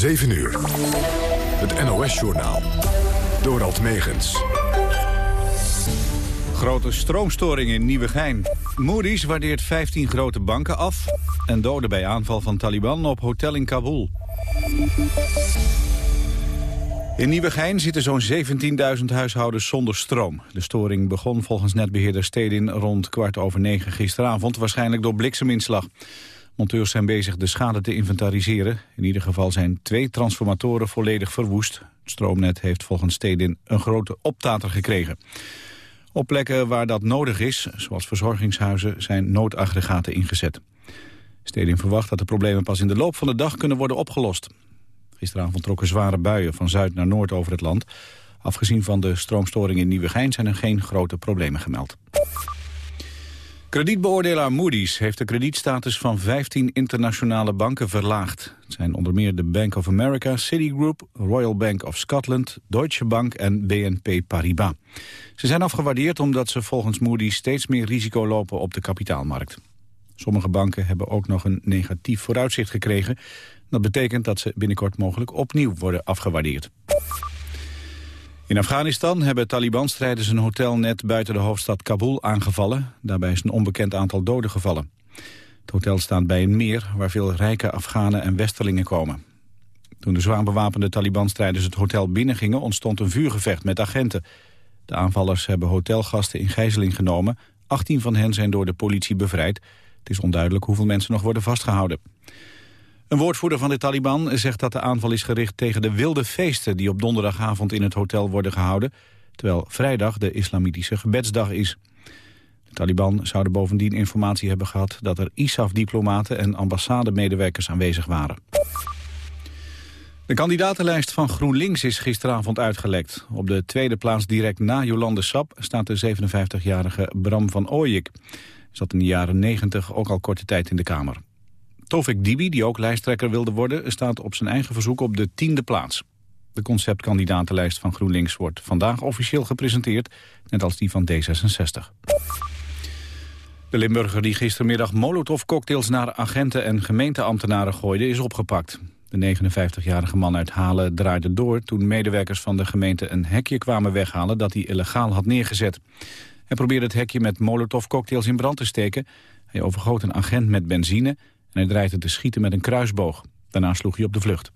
7 uur. Het NOS-journaal. Dorald Megens. Grote stroomstoring in Nieuwegein. Moody's waardeert 15 grote banken af... en doden bij aanval van Taliban op hotel in Kabul. In Nieuwegein zitten zo'n 17.000 huishoudens zonder stroom. De storing begon volgens netbeheerder Stedin rond kwart over negen gisteravond... waarschijnlijk door blikseminslag. Monteurs zijn bezig de schade te inventariseren. In ieder geval zijn twee transformatoren volledig verwoest. Het stroomnet heeft volgens Stedin een grote optater gekregen. Op plekken waar dat nodig is, zoals verzorgingshuizen, zijn noodaggregaten ingezet. Stedin verwacht dat de problemen pas in de loop van de dag kunnen worden opgelost. Gisteravond trokken zware buien van zuid naar noord over het land. Afgezien van de stroomstoring in Nieuwegein zijn er geen grote problemen gemeld. Kredietbeoordelaar Moody's heeft de kredietstatus van 15 internationale banken verlaagd. Het zijn onder meer de Bank of America, Citigroup, Royal Bank of Scotland, Deutsche Bank en BNP Paribas. Ze zijn afgewaardeerd omdat ze volgens Moody's steeds meer risico lopen op de kapitaalmarkt. Sommige banken hebben ook nog een negatief vooruitzicht gekregen. Dat betekent dat ze binnenkort mogelijk opnieuw worden afgewaardeerd. In Afghanistan hebben Taliban-strijders een hotel net buiten de hoofdstad Kabul aangevallen. Daarbij is een onbekend aantal doden gevallen. Het hotel staat bij een meer waar veel rijke Afghanen en Westerlingen komen. Toen de zwaar bewapende Taliban-strijders het hotel binnengingen ontstond een vuurgevecht met agenten. De aanvallers hebben hotelgasten in gijzeling genomen. 18 van hen zijn door de politie bevrijd. Het is onduidelijk hoeveel mensen nog worden vastgehouden. Een woordvoerder van de Taliban zegt dat de aanval is gericht tegen de wilde feesten die op donderdagavond in het hotel worden gehouden, terwijl vrijdag de islamitische gebedsdag is. De Taliban zouden bovendien informatie hebben gehad dat er ISAF-diplomaten en ambassademedewerkers aanwezig waren. De kandidatenlijst van GroenLinks is gisteravond uitgelekt. Op de tweede plaats direct na Jolande Sap staat de 57-jarige Bram van Ooyik. Zat in de jaren 90 ook al korte tijd in de Kamer. Tovik Dibi, die ook lijsttrekker wilde worden, staat op zijn eigen verzoek op de tiende plaats. De conceptkandidatenlijst van GroenLinks wordt vandaag officieel gepresenteerd, net als die van D66. De Limburger die gistermiddag molotovcocktails naar agenten en gemeenteambtenaren gooide is opgepakt. De 59-jarige man uit Halen draaide door toen medewerkers van de gemeente een hekje kwamen weghalen dat hij illegaal had neergezet. Hij probeerde het hekje met molotovcocktails in brand te steken. Hij overgoot een agent met benzine en hij dreigde te schieten met een kruisboog. Daarna sloeg hij op de vlucht.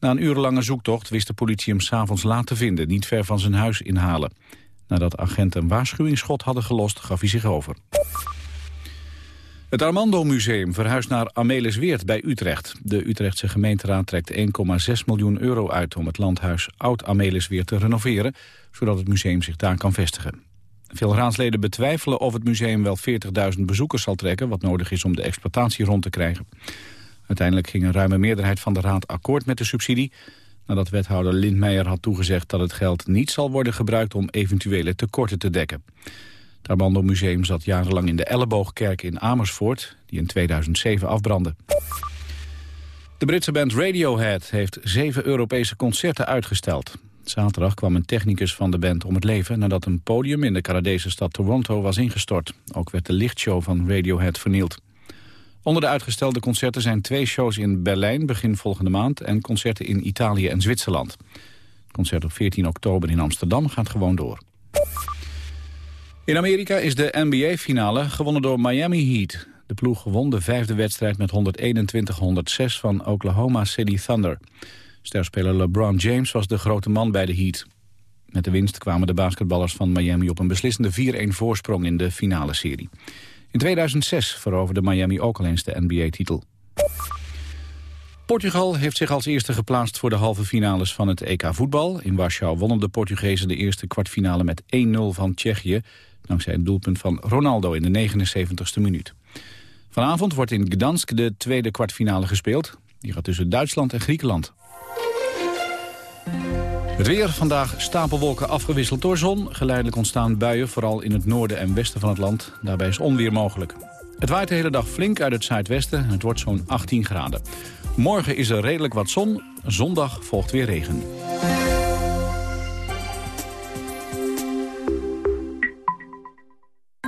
Na een urenlange zoektocht wist de politie hem s'avonds laat te vinden, niet ver van zijn huis inhalen. Nadat agenten een waarschuwingsschot hadden gelost, gaf hij zich over. Het Armando Museum verhuist naar Amelisweert bij Utrecht. De Utrechtse gemeenteraad trekt 1,6 miljoen euro uit om het landhuis Oud Amelisweert te renoveren, zodat het museum zich daar kan vestigen. Veel raadsleden betwijfelen of het museum wel 40.000 bezoekers zal trekken... wat nodig is om de exploitatie rond te krijgen. Uiteindelijk ging een ruime meerderheid van de raad akkoord met de subsidie... nadat wethouder Lindmeijer had toegezegd dat het geld niet zal worden gebruikt... om eventuele tekorten te dekken. Het Armando Museum zat jarenlang in de Elleboogkerk in Amersfoort... die in 2007 afbrandde. De Britse band Radiohead heeft zeven Europese concerten uitgesteld. Zaterdag kwam een technicus van de band om het leven... nadat een podium in de Canadese stad Toronto was ingestort. Ook werd de lichtshow van Radiohead vernield. Onder de uitgestelde concerten zijn twee shows in Berlijn begin volgende maand... en concerten in Italië en Zwitserland. Het concert op 14 oktober in Amsterdam gaat gewoon door. In Amerika is de NBA-finale gewonnen door Miami Heat. De ploeg won de vijfde wedstrijd met 121-106 van Oklahoma City Thunder. Sterspeler LeBron James was de grote man bij de Heat. Met de winst kwamen de basketballers van Miami op een beslissende 4-1 voorsprong in de finale serie. In 2006 veroverde Miami ook al eens de NBA-titel. Portugal heeft zich als eerste geplaatst voor de halve finales van het EK voetbal. In Warschau wonnen de Portugezen de eerste kwartfinale met 1-0 van Tsjechië... dankzij een doelpunt van Ronaldo in de 79ste minuut. Vanavond wordt in Gdansk de tweede kwartfinale gespeeld. Die gaat tussen Duitsland en Griekenland. Het weer, vandaag stapelwolken afgewisseld door zon. Geleidelijk ontstaan buien, vooral in het noorden en westen van het land. Daarbij is onweer mogelijk. Het waait de hele dag flink uit het zuidwesten en het wordt zo'n 18 graden. Morgen is er redelijk wat zon, zondag volgt weer regen.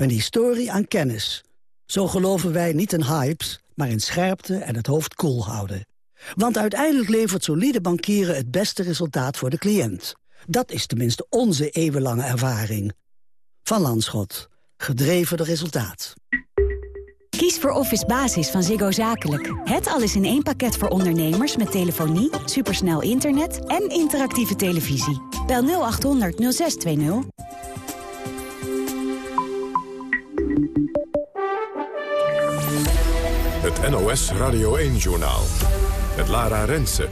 Een historie aan kennis. Zo geloven wij niet in hypes, maar in scherpte en het hoofd koel houden. Want uiteindelijk levert solide bankieren het beste resultaat voor de cliënt. Dat is tenminste onze eeuwenlange ervaring. Van Landschot. Gedreven door resultaat. Kies voor Office Basis van Ziggo Zakelijk. Het alles in één pakket voor ondernemers met telefonie, supersnel internet en interactieve televisie. Bel 0800 0620. NOS Radio 1-journaal. Met Lara Rensen.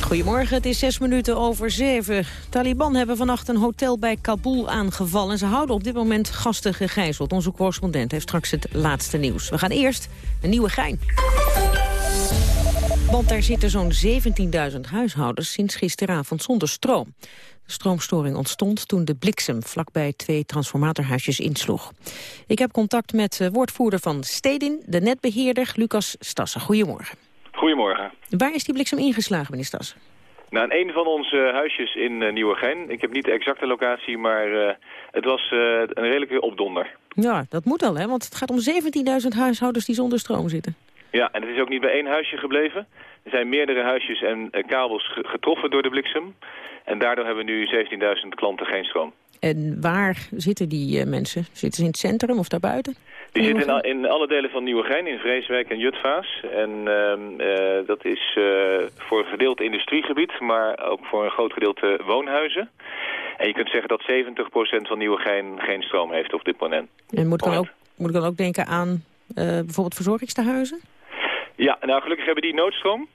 Goedemorgen, het is zes minuten over zeven. Taliban hebben vannacht een hotel bij Kabul aangevallen. Ze houden op dit moment gasten gegijzeld. Onze correspondent heeft straks het laatste nieuws. We gaan eerst een nieuwe gein. Want daar zitten zo'n 17.000 huishoudens sinds gisteravond zonder stroom. De stroomstoring ontstond toen de bliksem vlakbij twee transformatorhuisjes insloeg. Ik heb contact met de woordvoerder van Stedin, de netbeheerder Lucas Stassen. Goedemorgen. Goedemorgen. Waar is die bliksem ingeslagen, meneer Stassen? Nou, in een van onze huisjes in uh, Nieuwegein. Ik heb niet de exacte locatie, maar uh, het was een redelijke opdonder. Ja, dat moet al, hè? Want het gaat om 17.000 huishoudens die zonder stroom zitten. Ja, en het is ook niet bij één huisje gebleven. Er zijn meerdere huisjes en kabels getroffen door de bliksem. En daardoor hebben nu 17.000 klanten geen stroom. En waar zitten die mensen? Zitten ze in het centrum of daarbuiten? Die zitten in, in, alle delen van Nieuwegein, in Vreeswijk en Jutvaas. En uh, dat is uh, voor een gedeelte industriegebied, maar ook voor een groot gedeelte woonhuizen. En je kunt zeggen dat 70% van Nieuwegein geen stroom heeft op dit moment. En moet ik dan ook, moet ik dan ook denken aan bijvoorbeeld verzorgingstehuizen? Ja, nou gelukkig hebben die noodstroom.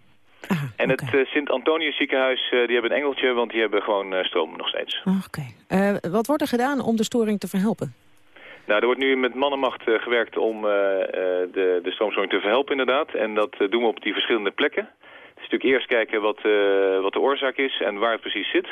Aha, en het uh, Sint-Antonius ziekenhuis, uh, die hebben een engeltje, want die hebben gewoon uh, stroom nog steeds. Oké. Okay. wat wordt er gedaan om de storing te verhelpen? Nou, er wordt nu met mannenmacht uh, gewerkt om uh, de, de stroomstoring te verhelpen inderdaad. En dat uh, doen we op die verschillende plekken. Het is natuurlijk eerst kijken wat, wat de oorzaak is en waar het precies zit.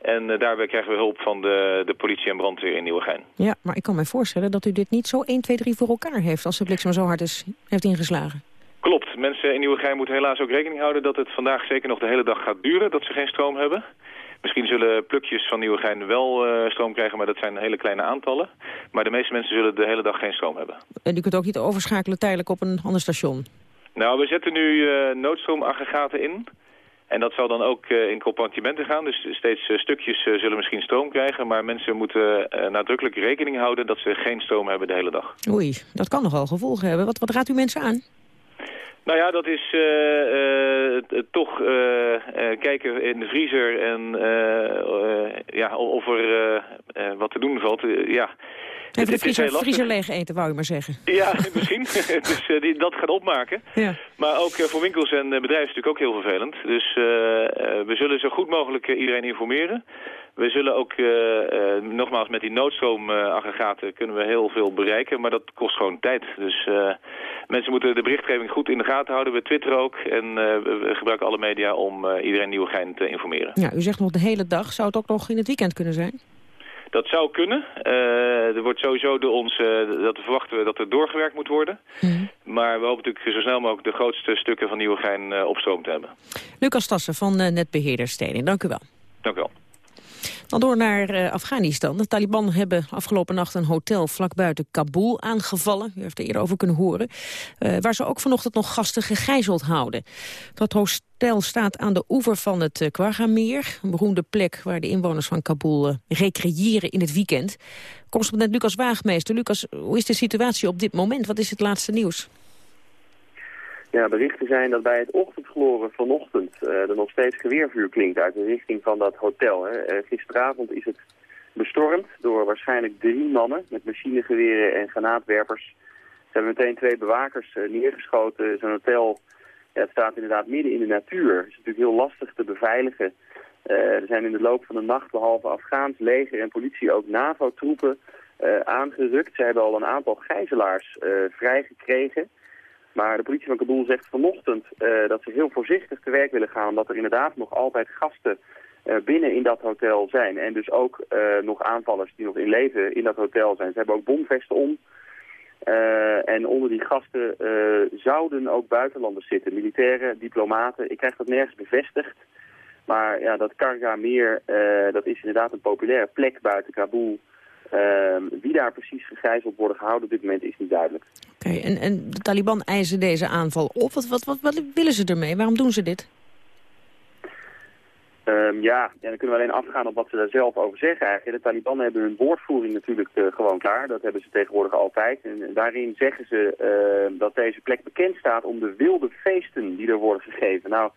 En daarbij krijgen we hulp van de, de politie en brandweer in Nieuwegein. Ja, maar ik kan me voorstellen dat u dit niet zo 1, 2, 3 voor elkaar heeft... als de bliksem zo hard is, heeft ingeslagen. Klopt. Mensen in Nieuwegein moeten helaas ook rekening houden dat het vandaag zeker nog de hele dag gaat duren. Dat ze geen stroom hebben. Misschien zullen plukjes van Nieuwegein wel uh, stroom krijgen, maar dat zijn hele kleine aantallen. Maar de meeste mensen zullen de hele dag geen stroom hebben. En u kunt ook niet overschakelen tijdelijk op een ander station? Nou, we zetten nu uh, noodstroomaggregaten in. En dat zal dan ook uh, in compartimenten gaan. Dus steeds stukjes zullen misschien stroom krijgen. Maar mensen moeten nadrukkelijk rekening houden dat ze geen stroom hebben de hele dag. Oei, dat kan nogal gevolgen hebben. Wat, wat raadt u mensen aan? Nou ja, dat is uh, uh, toch uh, kijken in de vriezer en ja, of er wat te doen valt. ja. Even de vriezer, vriezer leeg eten, wou je maar zeggen. Ja, misschien. dus die, dat gaat opmaken. Ja. Maar ook voor winkels en bedrijven is natuurlijk ook heel vervelend. Dus we zullen zo goed mogelijk iedereen informeren. We zullen ook, uh, uh, nogmaals, met die noodstroomaggregaten uh, kunnen we heel veel bereiken, maar dat kost gewoon tijd. Dus mensen moeten de berichtgeving goed in de gaten houden. We twitteren ook en we gebruiken alle media om iedereen Nieuwegein te informeren. Ja, u zegt nog de hele dag. Zou het ook nog in het weekend kunnen zijn? Dat zou kunnen. er wordt sowieso door ons, dat verwachten we dat er doorgewerkt moet worden. Mm. Maar we hopen natuurlijk zo snel mogelijk de grootste stukken van Nieuwegein op stroom te hebben. Lucas Tassen van Netbeheerder Steding, dank u wel. Dank u wel. Dan door naar uh, Afghanistan. De Taliban hebben afgelopen nacht een hotel vlak buiten Kabul aangevallen. U heeft er eerder over kunnen horen. Uh, waar ze ook vanochtend nog gasten gegijzeld houden. Dat hotel staat aan de oever van het uh, Kwaga-meer. Een beroemde plek waar de inwoners van Kabul recreëren in het weekend. Correspondent Lucas Waagmeester. Lucas, hoe is de situatie op dit moment? Wat is het laatste nieuws? Ja, berichten zijn dat bij het ochtendgloren vanochtend uh, er nog steeds geweervuur klinkt uit de richting van dat hotel. Hè. Uh, gisteravond is het bestormd door waarschijnlijk drie mannen met machinegeweren en granaatwerpers. Ze hebben meteen twee bewakers uh, neergeschoten. Zo'n hotel staat inderdaad midden in de natuur. Het is natuurlijk heel lastig te beveiligen. er zijn in de loop van de nacht behalve Afghaans leger en politie ook NAVO-troepen aangerukt. Ze hebben al een aantal gijzelaars vrijgekregen. Maar de politie van Kabul zegt vanochtend dat ze heel voorzichtig te werk willen gaan... omdat er inderdaad nog altijd gasten binnen in dat hotel zijn. En dus ook nog aanvallers die nog in leven in dat hotel zijn. Ze hebben ook bomvesten om... En onder die gasten zouden ook buitenlanders zitten, militairen, diplomaten. Ik krijg dat nergens bevestigd. Maar ja, dat Karga meer, dat is inderdaad een populaire plek buiten Kabul. Wie daar precies gegijzeld worden gehouden op dit moment is niet duidelijk. Oké, en, en de Taliban eisen deze aanval op. Wat, wat, wat, wat willen ze ermee? Waarom doen ze dit? Um, ja, ja, dan kunnen we alleen afgaan op wat ze daar zelf over zeggen eigenlijk. De Taliban hebben hun woordvoering natuurlijk uh, gewoon klaar. Dat hebben ze tegenwoordig altijd. En, daarin zeggen ze uh, dat deze plek bekend staat om de wilde feesten die er worden gegeven. Nou,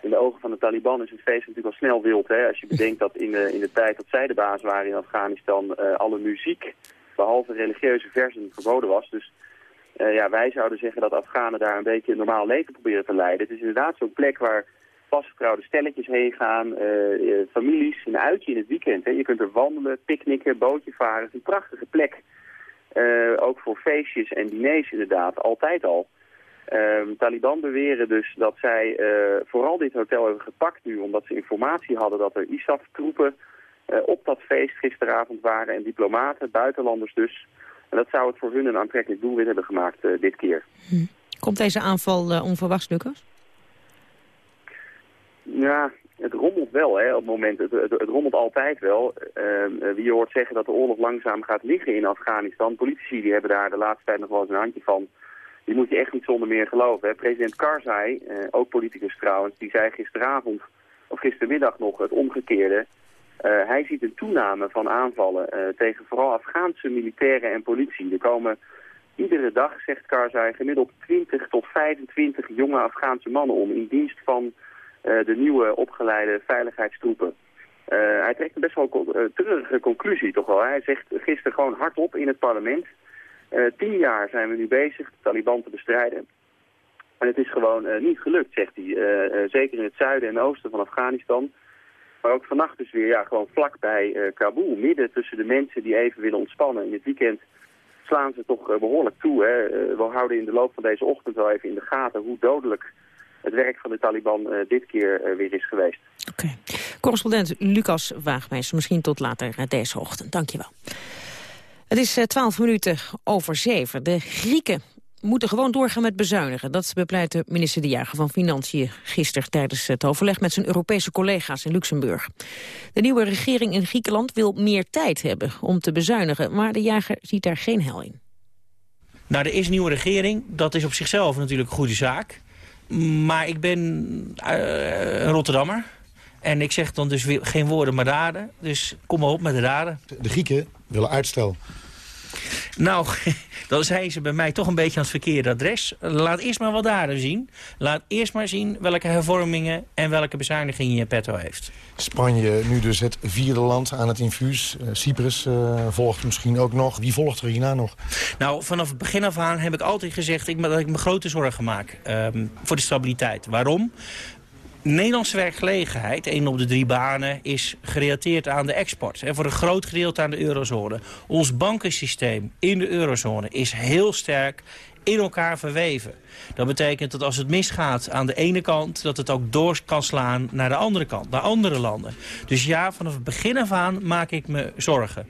in de ogen van de Taliban is een feest natuurlijk al snel wild. Hè? Als je bedenkt dat in de, in de tijd dat zij de baas waren in Afghanistan... Uh, alle muziek, behalve religieuze versen, verboden was. Dus ja, wij zouden zeggen dat Afghanen daar een beetje een normaal leven proberen te leiden. Het is inderdaad zo'n plek waar vastgetrouwde stelletjes heen gaan, uh, families, een uitje in het weekend. Hè. Je kunt er wandelen, picknicken, bootje varen. Het is een prachtige plek. Ook voor feestjes en diners inderdaad, altijd al. Uh, Taliban beweren dus dat zij vooral dit hotel hebben gepakt nu... omdat ze informatie hadden dat er ISAF-troepen op dat feest gisteravond waren... en diplomaten, buitenlanders dus. En dat zou het voor hun een aantrekkelijk doelwit hebben gemaakt dit keer. Hm. Komt deze aanval onverwachts, Lucas? Ja, het rommelt wel hè, op het moment. Het, het, rommelt altijd wel. Uh, wie je hoort zeggen dat de oorlog langzaam gaat liggen in Afghanistan. Politici die hebben daar de laatste tijd nog wel eens een handje van. Die moet je echt niet zonder meer geloven. Hè. President Karzai, uh, ook politicus trouwens, die zei gisteravond of gistermiddag nog het omgekeerde. Uh, hij ziet een toename van aanvallen tegen vooral Afghaanse militairen en politie. Er komen iedere dag, zegt Karzai, gemiddeld 20 tot 25 jonge Afghaanse mannen om in dienst van eh, de nieuwe opgeleide veiligheidstroepen. Hij trekt een best wel treurige conclusie toch wel. Hij zegt gisteren gewoon hardop in het parlement. Uh, tien jaar zijn we nu bezig de Taliban te bestrijden. En het is gewoon niet gelukt, zegt hij. zeker in het zuiden en oosten van Afghanistan. Maar ook vannacht dus weer ja, gewoon vlak bij Kabul. Midden tussen de mensen die even willen ontspannen. In het weekend slaan ze toch behoorlijk toe. Hè. we houden in de loop van deze ochtend wel even in de gaten hoe dodelijk het werk van de Taliban dit keer weer is geweest. Oké. Correspondent Lucas Waagmeester, misschien tot later deze ochtend. Dankjewel. Het is twaalf minuten over zeven. De Grieken moeten gewoon doorgaan met bezuinigen. Dat bepleitte minister De Jager van Financiën gisteren tijdens het overleg met zijn Europese collega's in Luxemburg. De nieuwe regering in Griekenland wil meer tijd hebben om te bezuinigen, maar De Jager ziet daar geen hel in. Nou, er is een nieuwe regering. Dat is op zichzelf natuurlijk een goede zaak. Maar ik ben uh, een Rotterdammer. En ik zeg dan dus weer geen woorden maar daden. Dus kom maar op met de daden. De Grieken willen uitstel. Nou, dan zijn ze bij mij toch een beetje aan het verkeerde adres. Laat eerst maar wat daden zien. Laat eerst maar zien welke hervormingen en welke bezuinigingen je petto heeft. Spanje nu dus het vierde land aan het infuus. Uh, Cyprus uh, volgt misschien ook nog. Wie volgt er hierna nog? Nou, vanaf het begin af aan heb ik altijd gezegd ik, dat ik me grote zorgen maak um, voor de stabiliteit. Waarom? Nederlandse werkgelegenheid, één op de drie banen, is gerelateerd aan de export. En voor een groot gedeelte aan de eurozone. Ons bankensysteem in de eurozone is heel sterk in elkaar verweven. Dat betekent dat als het misgaat aan de ene kant... dat het ook door kan slaan naar de andere kant, naar andere landen. Dus ja, vanaf het begin af aan maak ik me zorgen.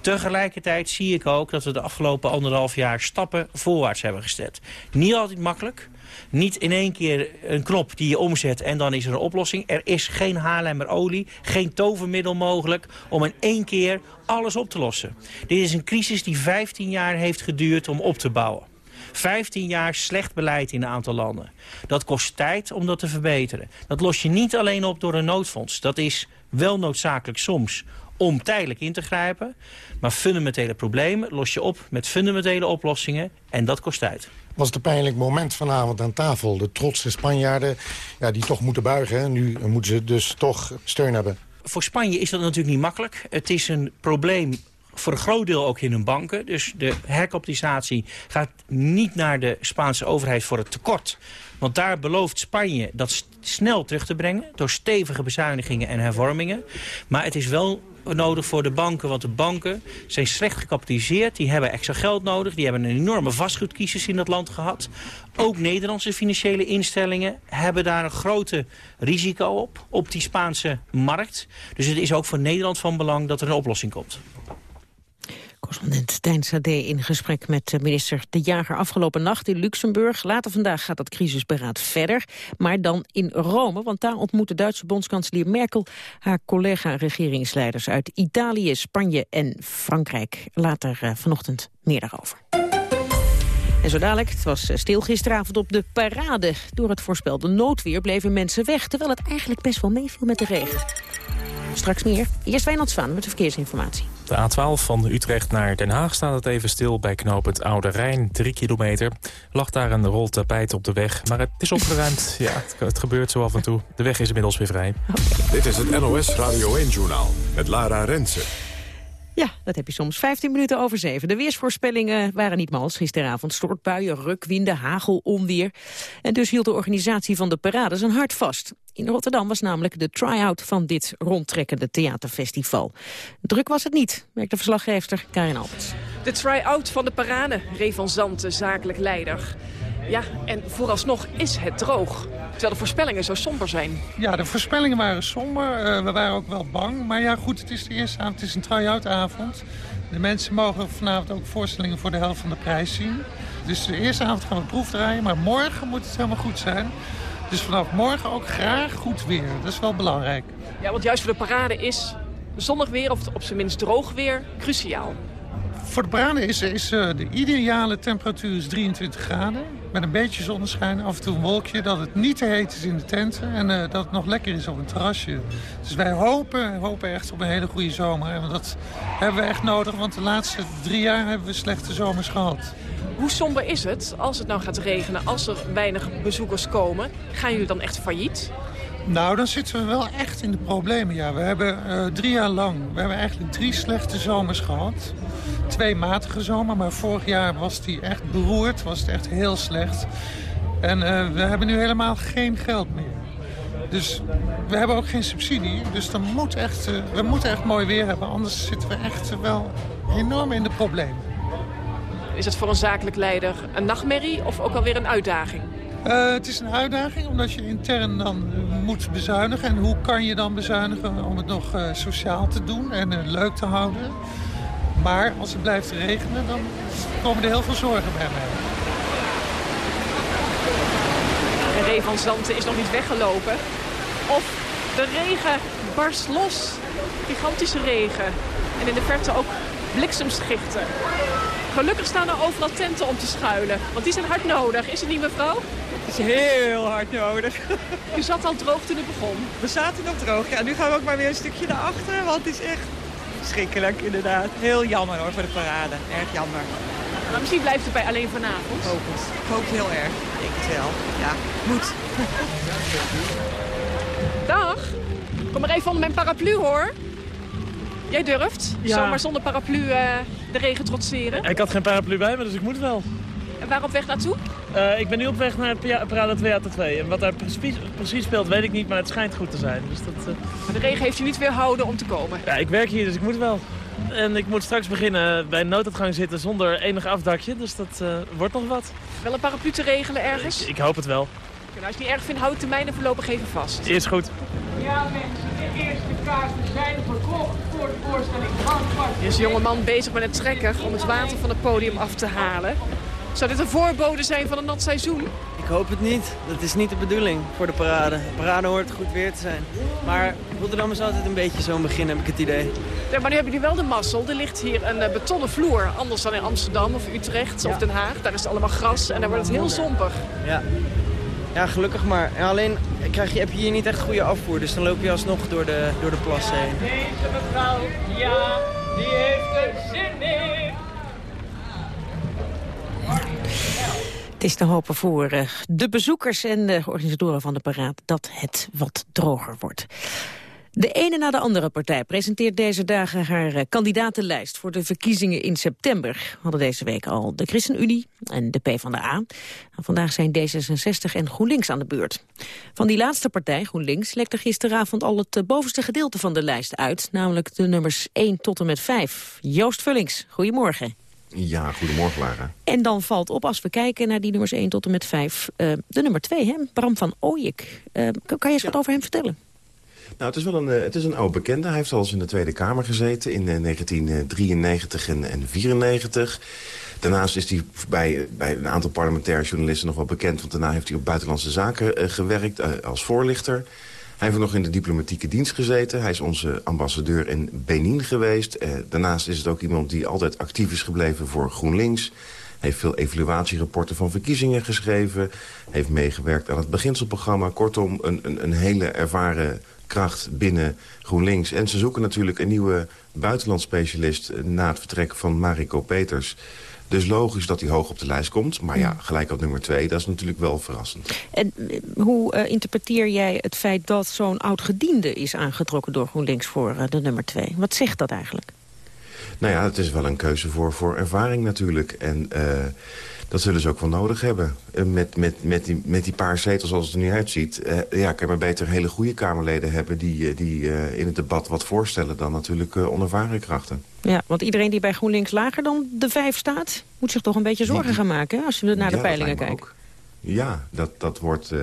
Tegelijkertijd zie ik ook dat we de afgelopen anderhalf jaar stappen voorwaarts hebben gezet. Niet altijd makkelijk, niet in één keer een knop die je omzet en dan is er een oplossing. Er is geen Haarlemmer olie, geen tovermiddel mogelijk om in één keer alles op te lossen. Dit is een crisis die 15 jaar heeft geduurd om op te bouwen. 15 jaar slecht beleid in een aantal landen. Dat kost tijd om dat te verbeteren. Dat los je niet alleen op door een noodfonds. Dat is wel noodzakelijk soms om tijdelijk in te grijpen. Maar fundamentele problemen los je op met fundamentele oplossingen. En dat kost tijd was het een pijnlijk moment vanavond aan tafel. De trotse Spanjaarden ja, die toch moeten buigen. Nu moeten ze dus toch steun hebben. Voor Spanje is dat natuurlijk niet makkelijk. Het is een probleem voor een groot deel ook in hun banken. Dus de herkapitalisatie gaat niet naar de Spaanse overheid voor het tekort. Want daar belooft Spanje dat snel terug te brengen... door stevige bezuinigingen en hervormingen. Maar het is wel nodig voor de banken. Want de banken zijn slecht gecapitaliseerd. Die hebben extra geld nodig. Die hebben een enorme vastgoedkiezers in dat land gehad. Ook Nederlandse financiële instellingen hebben daar een grote risico op. Op die Spaanse markt. Dus het is ook voor Nederland van belang dat er een oplossing komt. Correspondent Tijn Sade in gesprek met minister De Jager afgelopen nacht in Luxemburg. Later vandaag gaat het crisisberaad verder, maar dan in Rome. Want daar ontmoet de Duitse bondskanselier Merkel haar collega-regeringsleiders uit Italië, Spanje en Frankrijk. Later uh, vanochtend meer daarover. En zo dadelijk, het was eh, stil gisteravond op de parade. Door het voorspelde noodweer bleven mensen weg... terwijl het eigenlijk best wel meeviel met de regen. Straks meer. Eerst Wijnand Zwaan met de verkeersinformatie. De A12 van Utrecht naar Den Haag staat het even stil bij knooppunt Oude Rijn. Drie kilometer. Lag daar een roltapijt op de weg. Maar het is opgeruimd. ja, het, het, gebeurt zo af en toe. De weg is inmiddels weer vrij. Dit is het NOS Radio 1-journaal met Lara Rensen. Ja, dat heb je soms. 15 minuten over 7. De weersvoorspellingen waren niet mals gisteravond. Stortbuien, rukwinden, hagel, onweer. En dus hield de organisatie van de parade zijn hart vast. In Rotterdam was namelijk de try-out van dit rondtrekkende theaterfestival. Druk was het niet, merkt de verslaggever Karin Alberts. De try-out van de parade, Ray van Zanten, zakelijk leider. Ja, en vooralsnog is het droog. Terwijl de voorspellingen zo somber zijn. Ja, de voorspellingen waren somber. Uh, we waren ook wel bang. Maar ja, goed, het is de eerste avond. Het is een try-out avond. De mensen mogen vanavond ook voorstellingen voor de helft van de prijs zien. Dus de eerste avond gaan we proefdraaien. Maar morgen moet het helemaal goed zijn. Dus vanaf morgen ook graag goed weer. Dat is wel belangrijk. Ja, want juist voor de parade is zonnig weer, of op zijn minst droog weer, cruciaal. Voor de parade is, is uh, de ideale temperatuur is 23 graden. Met een beetje zonneschijn, af en toe een wolkje. Dat het niet te heet is in de tenten en uh, dat het nog lekker is op een terrasje. Dus wij hopen, hopen echt op een hele goede zomer. En dat hebben we echt nodig, want de laatste drie jaar hebben we slechte zomers gehad. Hoe somber is het als het nou gaat regenen, als er weinig bezoekers komen? Gaan jullie dan echt failliet? Nou, dan zitten we wel echt in de problemen. Ja, we hebben uh, drie jaar lang, we hebben eigenlijk drie slechte zomers gehad. Twee matige zomer, maar vorig jaar was die echt beroerd, was het echt heel slecht. En uh, we hebben nu helemaal geen geld meer. Dus we hebben ook geen subsidie. Dus dan moet echt, uh, we moeten echt mooi weer hebben. Anders zitten we echt wel enorm in de problemen. Is het voor een zakelijk leider een nachtmerrie of ook alweer een uitdaging? Uh, het is een uitdaging omdat je intern dan moet bezuinigen. En hoe kan je dan bezuinigen om het nog uh, sociaal te doen en leuk te houden. Maar als het blijft regenen, dan komen er heel veel zorgen bij mij. En Ray van Zanten is nog niet weggelopen. Of de regen barst los. Gigantische regen. En in de verte ook bliksemschichten. Gelukkig staan er overal tenten om te schuilen. Want die zijn hard nodig. Is het niet, mevrouw? Het is heel hard nodig. U zat al droog toen het begon? We zaten nog droog. Ja, nu gaan we ook maar weer een stukje naar achteren. Want het is echt schrikkelijk, inderdaad. Heel jammer hoor, voor de parade. Erg jammer. Maar misschien blijft het bij alleen vanavond. Ik hoop het. Ik hoop het heel erg. Ik denk het wel. Ja, moet. Dag. Kom maar even onder mijn paraplu hoor. Jij durft? Ja. Zomaar zonder paraplu uh, de regen trotseren? Ik had geen paraplu bij me, dus ik moet wel. En waar op weg naartoe? Uh, ik ben nu op weg naar het Parade 2 2 En wat daar precies, precies, speelt, weet ik niet, maar het schijnt goed te zijn. Dus dat, uh... Maar de regen heeft je niet weerhouden om te komen? Ja, ik werk hier, dus ik moet wel. En ik moet straks beginnen bij een nooduitgang zitten zonder enig afdakje, dus dat uh, wordt nog wat. Wel een paraplu te regelen ergens? Ik, ik hoop het wel. Okay, nou, als je het niet erg vindt, houd de termijnen voorlopig even vast. Is goed. Ja mensen, de eerste kaarten zijn verkocht voor de voorstelling. Hier is een jongeman bezig met een trekker om het water van het podium af te halen. Zou dit een voorbode zijn van een nat seizoen? Ik hoop het niet. Dat is niet de bedoeling voor de parade. De parade hoort goed weer te zijn. Maar Rotterdam is altijd een beetje zo'n begin, heb ik het idee. Ja, maar nu hebben jullie wel de mazzel. Er ligt hier een uh, betonnen vloer. Anders dan in Amsterdam of Utrecht ja. of Den Haag. Daar is het allemaal gras en daar wordt het heel zompig. Ja, ja gelukkig maar. En alleen krijg je, heb je hier niet echt goede afvoer. Dus dan loop je alsnog door de, door de plassen heen. Deze mevrouw, ja, die heeft er zin in. Het is te hopen voor uh, de bezoekers en de organisatoren van de parade dat het wat droger wordt. De ene na de andere partij presenteert deze dagen haar eh, kandidatenlijst voor de verkiezingen in september. Hadden deze week al de ChristenUnie en de PvdA. Nou, vandaag zijn D66 en GroenLinks aan de beurt. Van die laatste partij, GroenLinks, lekte gisteravond al het eh, bovenste gedeelte van de lijst uit. Namelijk de nummers 1 tot en met 5. Joost Vullings, goedemorgen. Ja, goedemorgen Lara. En dan valt op, als we kijken naar die nummers 1 tot en met 5, uh, de nummer 2, hè? Bram van Ooyek. Uh, kan je eens wat over hem vertellen? Nou, het is wel een, uh, het is een oud bekende. Hij heeft al eens in de Tweede Kamer gezeten in 1993 en 1994. Daarnaast is hij bij, bij een aantal parlementaire journalisten nog wel bekend... want daarna heeft hij op buitenlandse zaken gewerkt als voorlichter... Hij heeft nog in de diplomatieke dienst gezeten. Hij is onze ambassadeur in Benin geweest. Eh, daarnaast is het ook iemand die altijd actief is gebleven voor GroenLinks. Heeft veel evaluatierapporten van verkiezingen geschreven. Heeft meegewerkt aan het beginselprogramma. Kortom, een, een, een hele ervaren kracht binnen GroenLinks. En ze zoeken natuurlijk een nieuwe buitenlandspecialist... na het vertrek van Mariko Peters... Dus logisch dat hij hoog op de lijst komt. Maar ja, gelijk op nummer twee, dat is natuurlijk wel verrassend. En eh, hoe uh, interpreteer jij het feit dat zo'n oud-gediende is aangetrokken door GroenLinks voor uh, de nummer twee? Wat zegt dat eigenlijk? Nou ja, het is wel een keuze voor, voor ervaring natuurlijk. En dat zullen ze ook wel nodig hebben. met, met, met, die, met die paar zetels zoals het er nu uitziet... ja, kan je maar beter hele goede Kamerleden hebben... die, die in het debat wat voorstellen dan natuurlijk onervaren krachten. Ja, want iedereen die bij GroenLinks lager dan de vijf staat... moet zich toch een beetje zorgen gaan maken als je naar de ja, peilingen kijkt. Ja, dat, dat wordt... Uh,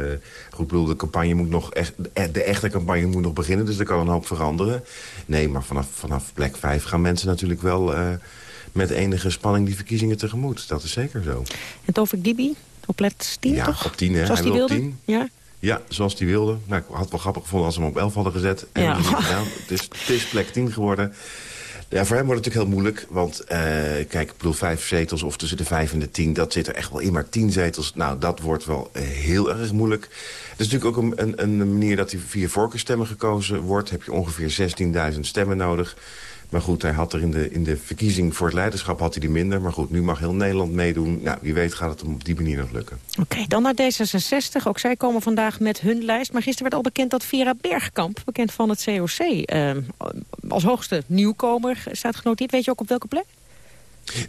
goed bedoel, de campagne moet nog echt... De echte campagne moet nog beginnen, dus er kan een hoop veranderen. Nee, maar vanaf, vanaf plek 5 gaan mensen natuurlijk wel... Uh, met enige spanning die verkiezingen tegemoet. Dat is zeker zo. En Tovik Dibi, op plek 10 ja, toch? op 10 hè. Zoals hij wilde? Op 10. Ja? Ja, zoals hij wilde. Nou, ik had het wel grappig gevonden als ze hem op 11 hadden gezet. En Ja. het, is, het is plek 10 geworden. Ja, voor hem wordt het natuurlijk heel moeilijk. Want eh, kijk, ik bedoel, vijf zetels of tussen de vijf en de tien... dat zit er echt wel in, maar tien zetels... nou, dat wordt wel heel erg moeilijk. Het is natuurlijk ook een, een, een manier dat hij via voorkeurstemmen gekozen wordt. Heb je ongeveer 16.000 stemmen nodig. Maar goed, hij had er in de, in de verkiezing voor het leiderschap had hij die minder. Maar goed, nu mag heel Nederland meedoen. Nou, wie weet gaat het hem op die manier nog lukken. Oké, dan naar D66. Ook zij komen vandaag met hun lijst. Maar gisteren werd al bekend dat Vera Bergkamp, bekend van het COC... Eh, als hoogste nieuwkomer staat genoteerd. Weet je ook op welke plek?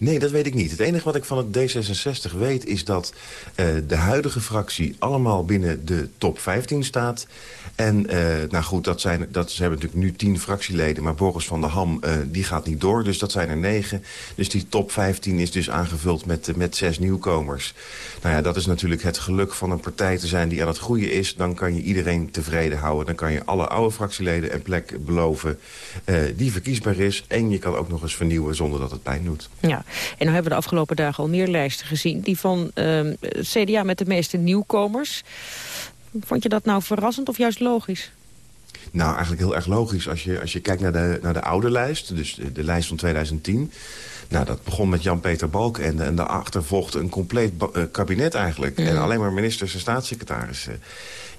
Nee, dat weet ik niet. Het enige wat ik van het D66 weet is dat uh, de huidige fractie allemaal binnen de top 15 staat. En uh, nou goed, dat zijn, dat, ze hebben natuurlijk nu tien fractieleden, maar Boris van der Ham uh, die gaat niet door. Dus dat zijn er negen. Dus die top 15 is dus aangevuld met, met zes nieuwkomers. Nou ja, dat is natuurlijk het geluk van een partij te zijn die aan het groeien is. Dan kan je iedereen tevreden houden. Dan kan je alle oude fractieleden een plek beloven die verkiesbaar is. En je kan ook nog eens vernieuwen zonder dat het pijn doet. Ja, en nu hebben we de afgelopen dagen al meer lijsten gezien. Die van uh, CDA met de meeste nieuwkomers. Vond je dat nou verrassend of juist logisch? Nou, eigenlijk heel erg logisch. Als je, als je kijkt naar de, naar de oude lijst, dus de, de lijst van 2010... Nou, dat begon met Jan-Peter Balk en, daarachter volgde een compleet uh, kabinet eigenlijk. Mm. En alleen maar ministers en staatssecretarissen.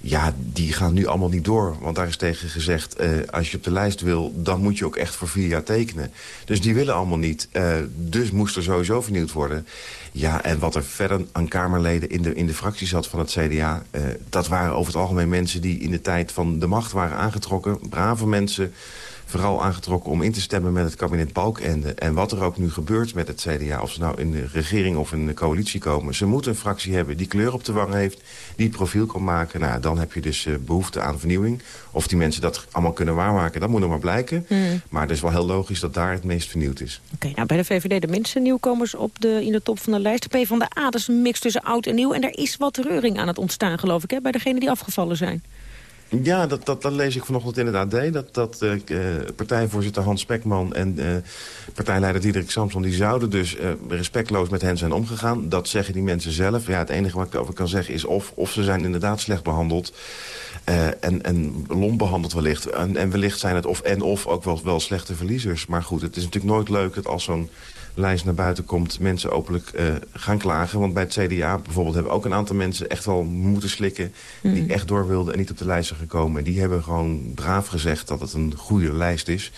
Ja, die gaan nu allemaal niet door. Want daar is tegen gezegd, uh, als je op de lijst wil... dan moet je ook echt voor vier jaar tekenen. Dus die willen allemaal niet. Uh, dus moest er sowieso vernieuwd worden. Ja, en wat er verder aan Kamerleden in de, in de fractie zat van het CDA... Uh, dat waren over het algemeen mensen die in de tijd van de macht waren aangetrokken. Brave mensen vooral aangetrokken om in te stemmen met het kabinet Balkenende. En wat er ook nu gebeurt met het CDA, of ze nou in de regering of in de coalitie komen... ze moeten een fractie hebben die kleur op de wang heeft, die het profiel kan maken. Nou, dan heb je dus uh, behoefte aan vernieuwing. Of die mensen dat allemaal kunnen waarmaken, dat moet nog maar blijken. Mm. Maar het is wel heel logisch dat daar het meest vernieuwd is. Oké, okay, nou bij de VVD de minste nieuwkomers op de, in de top van de lijst. De P van de A, dat is een mix tussen oud en nieuw. En er is wat reuring aan het ontstaan, geloof ik, hè, bij degenen die afgevallen zijn. Ja, dat, dat, dat lees ik vanochtend in het AD. Dat, dat uh, partijvoorzitter Hans Spekman en uh, partijleider Diederik Samson... die zouden dus respectloos met hen zijn omgegaan. Dat zeggen die mensen zelf. Ja, het enige wat ik over kan zeggen is of, of ze zijn inderdaad slecht behandeld... en, en lomp behandeld wellicht. En, en wellicht zijn het of en of ook wel, wel slechte verliezers. Maar goed, het is natuurlijk nooit leuk dat als zo'n lijst naar buiten komt... mensen openlijk uh, gaan klagen. Want bij het CDA bijvoorbeeld hebben ook een aantal mensen echt wel moeten slikken... Mm. die echt door wilden en niet op de lijst zijn gekomen. En die hebben gewoon braaf gezegd dat het een goede lijst is.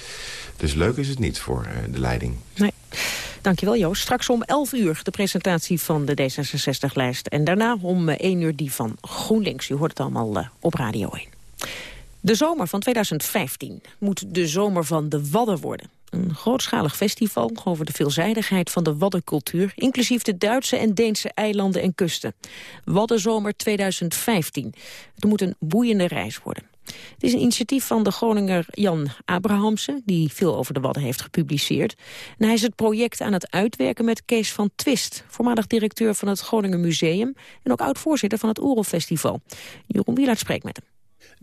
Dus leuk is het niet voor uh, de leiding. Nee. Dankjewel Joost. Straks om 11 uur de presentatie van de D66-lijst. En daarna om 1 uur die van GroenLinks. U hoort het allemaal uh, op Radio 1. De zomer van 2015 moet de zomer van de Wadden worden. Een grootschalig festival over de veelzijdigheid van de Waddencultuur... inclusief de Duitse en Deense eilanden en kusten. Waddenzomer 2015. Het moet een boeiende reis worden. Het is een initiatief van de Groninger Jan Abrahamsen... die veel over de Wadden heeft gepubliceerd. En hij is het project aan het uitwerken met Kees van Twist... voormalig directeur van het Groninger Museum... en ook oud-voorzitter van het Oerolfestival. Jeroen Wielaert spreekt met hem.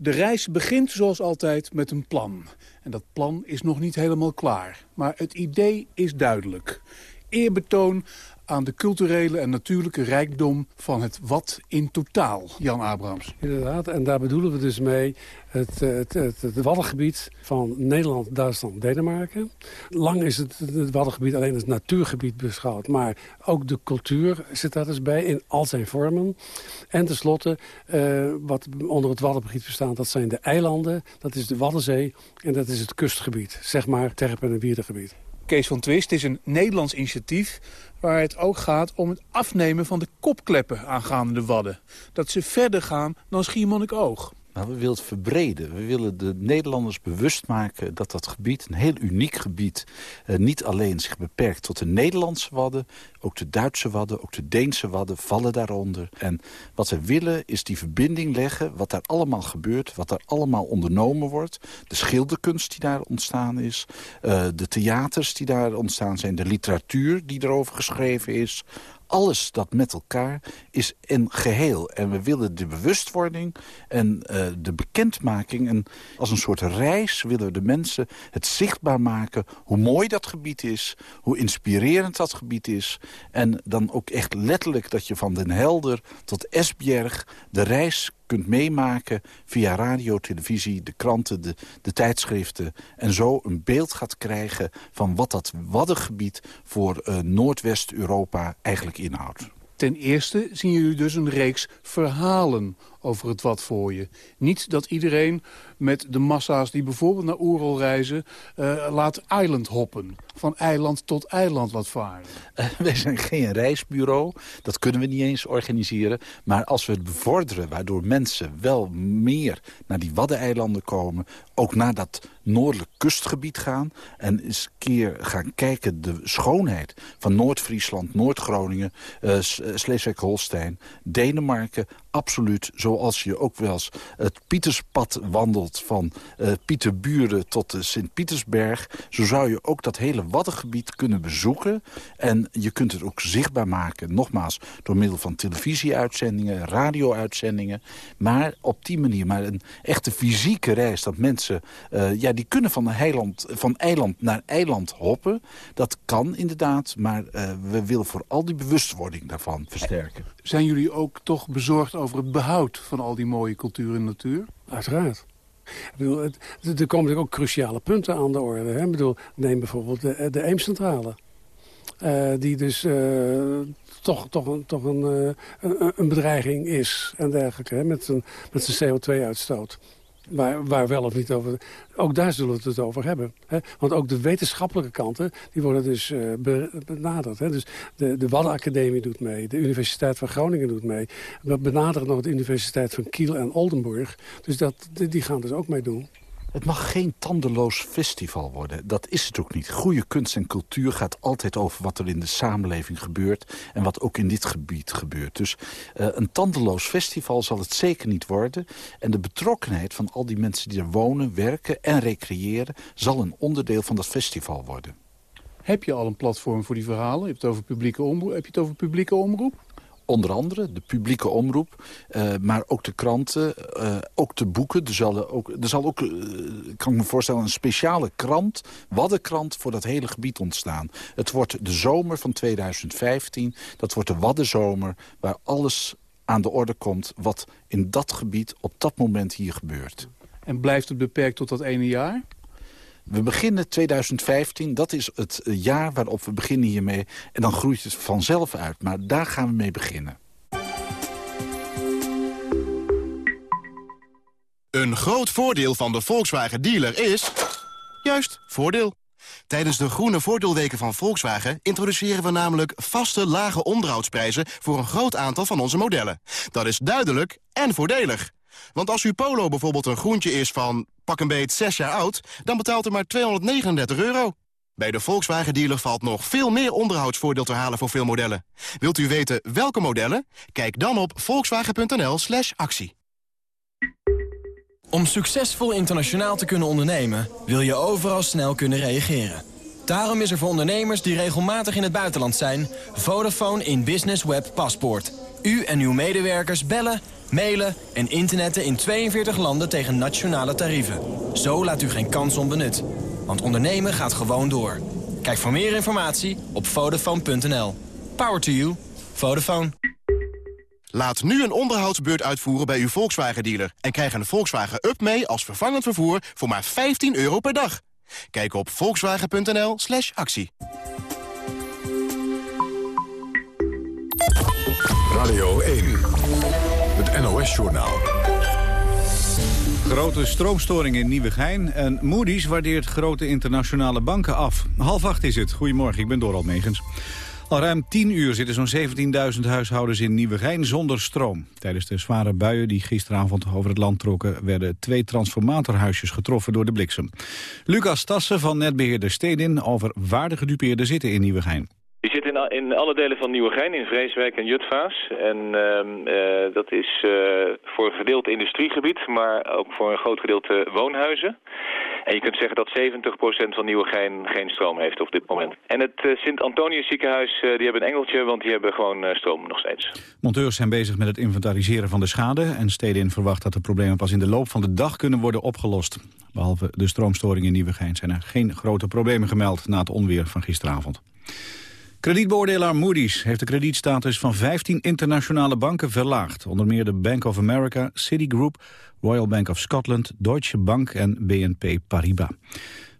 De reis begint zoals altijd met een plan. En dat plan is nog niet helemaal klaar. Maar het idee is duidelijk. Eerbetoon aan de culturele en natuurlijke rijkdom van het wat in totaal, Jan Abrams. Inderdaad, en daar bedoelen we dus mee het, het, het, het Waddengebied van Nederland, Duitsland, Denemarken. Lang is het, het Waddengebied alleen als natuurgebied beschouwd, maar ook de cultuur zit daar dus bij in al zijn vormen. En tenslotte, uh, wat onder het Waddengebied bestaat, dat zijn de eilanden, dat is de Waddenzee en dat is het kustgebied, zeg maar Terpen- en Wierdengebied. Kees van Twist is een Nederlands initiatief waar het ook gaat om het afnemen van de kopkleppen aangaande de wadden. Dat ze verder gaan dan Schiermonnikoog. Maar we willen het verbreden. We willen de Nederlanders bewust maken dat dat gebied, een heel uniek gebied... Eh, niet alleen zich beperkt tot de Nederlandse wadden... ook de Duitse wadden, ook de Deense wadden vallen daaronder. En wat we willen is die verbinding leggen, wat daar allemaal gebeurt... wat daar allemaal ondernomen wordt. De schilderkunst die daar ontstaan is. Uh, de theaters die daar ontstaan zijn. De literatuur die erover geschreven is alles dat met elkaar is een geheel. En we willen de bewustwording en uh, de bekendmaking... en als een soort reis willen we de mensen het zichtbaar maken... hoe mooi dat gebied is, hoe inspirerend dat gebied is... en dan ook echt letterlijk dat je van Den Helder tot Esbjerg... de reis kunt meemaken via radio, televisie, de kranten, de, de tijdschriften. En zo een beeld gaat krijgen van wat dat Waddengebied voor uh, Noordwest-Europa eigenlijk inhoudt. Ten eerste zien jullie dus een reeks verhalen over het wat voor je. Niet dat iedereen met de massa's die bijvoorbeeld naar Oerol reizen... Uh, laat eiland hoppen. Van eiland tot eiland wat varen. Uh, wij zijn geen reisbureau. Dat kunnen we niet eens organiseren. Maar als we het bevorderen waardoor mensen wel meer naar die Waddeneilanden komen... ook naar dat noordelijk kustgebied gaan... en eens een keer gaan kijken de schoonheid van Noord-Friesland, Noord-Groningen... Uh, Schleswig-Holstein, Denemarken, absoluut zoals je ook wel eens het Pieterspad wandelt... van uh, Pieterburen tot de Sint-Pietersberg... zo zou je ook dat hele Waddengebied kunnen bezoeken. En je kunt het ook zichtbaar maken, nogmaals... door middel van televisieuitzendingen, radio-uitzendingen. Maar op die manier, maar een echte fysieke reis... dat mensen, uh, ja, die kunnen van, heiland, van eiland naar eiland hoppen. Dat kan inderdaad, maar we willen vooral die bewustwording daarvan versterken. Zijn jullie ook toch bezorgd over het behoud van al die mooie cultuur en natuur? Uiteraard. Ik bedoel, het, er komen natuurlijk ook cruciale punten aan de orde. Hè? Ik bedoel, neem bijvoorbeeld de, de Eemcentrale. Uh, die dus uh, toch, toch, een, toch een, uh, een, een, bedreiging is en dergelijke. Hè? Met zijn CO2-uitstoot. Waar, waar wel of niet over... Ook daar zullen we het over hebben. Hè? Want ook de wetenschappelijke kanten, die worden dus uh, benaderd. Hè? Dus de, de Waddenacademie doet mee, de Universiteit van Groningen doet mee. We benaderen nog de Universiteit van Kiel en Oldenburg. Dus dat, die gaan dus ook mee doen. Het mag geen tandeloos festival worden. Dat is het ook niet. Goede kunst en cultuur gaat altijd over wat er in de samenleving gebeurt... en wat ook in dit gebied gebeurt. Dus uh, een tandeloos festival zal het zeker niet worden. En de betrokkenheid van al die mensen die er wonen, werken en recreëren... zal een onderdeel van dat festival worden. Heb je al een platform voor die verhalen? Je het over publieke omroep. Heb je het over publieke omroep? Onder andere de publieke omroep, uh, maar ook de kranten, uh, ook de boeken. Er zal ook, er zal ook kan ik me voorstellen, een speciale krant, Waddenkrant, voor dat hele gebied ontstaan. Het wordt de zomer van 2015, dat wordt de Waddenzomer, waar alles aan de orde komt wat in dat gebied op dat moment hier gebeurt. En blijft het beperkt tot dat ene jaar? We beginnen 2015, dat is het jaar waarop we beginnen hiermee. En dan groeit het vanzelf uit, maar daar gaan we mee beginnen. Een groot voordeel van de Volkswagen dealer is... juist, voordeel. Tijdens de groene voordeelweken van Volkswagen introduceren we namelijk vaste lage onderhoudsprijzen voor een groot aantal van onze modellen. Dat is duidelijk en voordelig. Want als uw polo bijvoorbeeld een groentje is van pak een beet 6 jaar oud... dan betaalt u maar 239 euro. Bij de Volkswagen-dealer valt nog veel meer onderhoudsvoordeel te halen voor veel modellen. Wilt u weten welke modellen? Kijk dan op volkswagen.nl slash actie. Om succesvol internationaal te kunnen ondernemen... wil je overal snel kunnen reageren. Daarom is er voor ondernemers die regelmatig in het buitenland zijn... Vodafone in Business Web Paspoort. U en uw medewerkers bellen, mailen en internetten in 42 landen tegen nationale tarieven. Zo laat u geen kans onbenut. Want ondernemen gaat gewoon door. Kijk voor meer informatie op Vodafone.nl. Power to you. Vodafone. Laat nu een onderhoudsbeurt uitvoeren bij uw Volkswagen-dealer... en krijg een Volkswagen Up mee als vervangend vervoer voor maar 15 euro per dag. Kijk op volkswagen.nl slash actie. Radio 1, NOS-journaal. Grote stroomstoring in Nieuwegein en Moody's waardeert grote internationale banken af. Half acht is het. Goedemorgen, ik ben Doral Megens. Al ruim 10 uur zitten zo'n 17.000 huishoudens in Nieuwegein zonder stroom. Tijdens de zware buien die gisteravond over het land trokken... werden twee transformatorhuisjes getroffen door de bliksem. Lucas Tassen van netbeheerder Stedin over waar de gedupeerden zitten in Nieuwegein. Die zit in, in alle delen van Nieuwegein, in Vreeswijk en Jutvaas. En ehm, eh, dat is uh, voor een gedeelte industriegebied, maar ook voor een groot gedeelte woonhuizen. En je kunt zeggen dat 70% van Nieuwegein geen stroom heeft op dit moment. En het uh, Sint-Antonius ziekenhuis, die hebben een engeltje, want die hebben gewoon stroom nog steeds. Monteurs zijn bezig met het inventariseren van de schade. En Stedin verwacht dat de problemen pas in de loop van de dag kunnen worden opgelost. Behalve de stroomstoring in Nieuwegein zijn er geen grote problemen gemeld na het onweer van gisteravond. Kredietbeoordelaar Moody's heeft de kredietstatus van 15 internationale banken verlaagd. Onder meer de Bank of America, Citigroup, Royal Bank of Scotland, Deutsche Bank en BNP Paribas.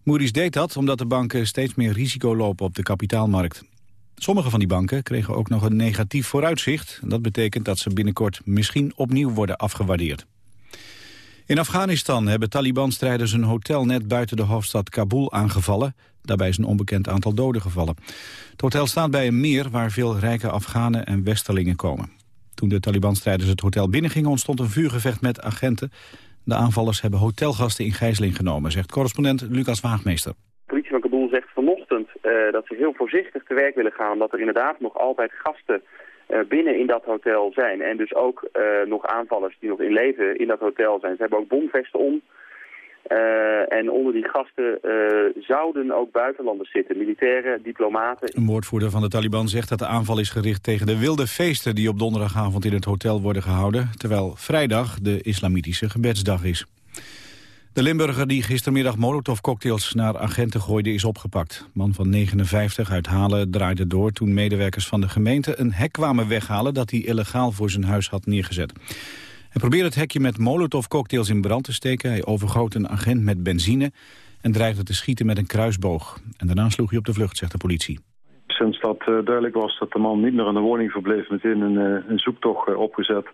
Moody's deed dat omdat de banken steeds meer risico lopen op de kapitaalmarkt. Sommige van die banken kregen ook nog een negatief vooruitzicht. Dat betekent dat ze binnenkort misschien opnieuw worden afgewaardeerd. In Afghanistan hebben Taliban-strijders een hotel net buiten de hoofdstad Kabul aangevallen. Daarbij is een onbekend aantal doden gevallen. Het hotel staat bij een meer waar veel rijke Afghanen en Westerlingen komen. Toen de Taliban-strijders het hotel binnengingen ontstond een vuurgevecht met agenten. De aanvallers hebben hotelgasten in gijzeling genomen, zegt correspondent Lucas Waagmeester. De politie van Kabul zegt vanochtend uh, dat ze heel voorzichtig te werk willen gaan... omdat er inderdaad nog altijd gasten uh, binnen in dat hotel zijn. En dus ook uh, nog aanvallers die nog in leven in dat hotel zijn. Ze hebben ook bomvesten om... Uh, en onder die gasten uh, zouden ook buitenlanders zitten, militairen, diplomaten. Een woordvoerder van de Taliban zegt dat de aanval is gericht tegen de wilde feesten die op donderdagavond in het hotel worden gehouden, terwijl vrijdag de islamitische gebedsdag is. De Limburger die gistermiddag molotovcocktails naar agenten gooide is opgepakt. Man van 59 uit Halen draaide door toen medewerkers van de gemeente een hek kwamen weghalen dat hij illegaal voor zijn huis had neergezet. Hij probeerde het hekje met molotovcocktails in brand te steken. Hij overgoot een agent met benzine en dreigde te schieten met een kruisboog. En daarna sloeg hij op de vlucht, zegt de politie. Sinds dat uh, duidelijk was dat de man niet meer in de woning verbleef... meteen een, uh, een zoektocht uh, opgezet...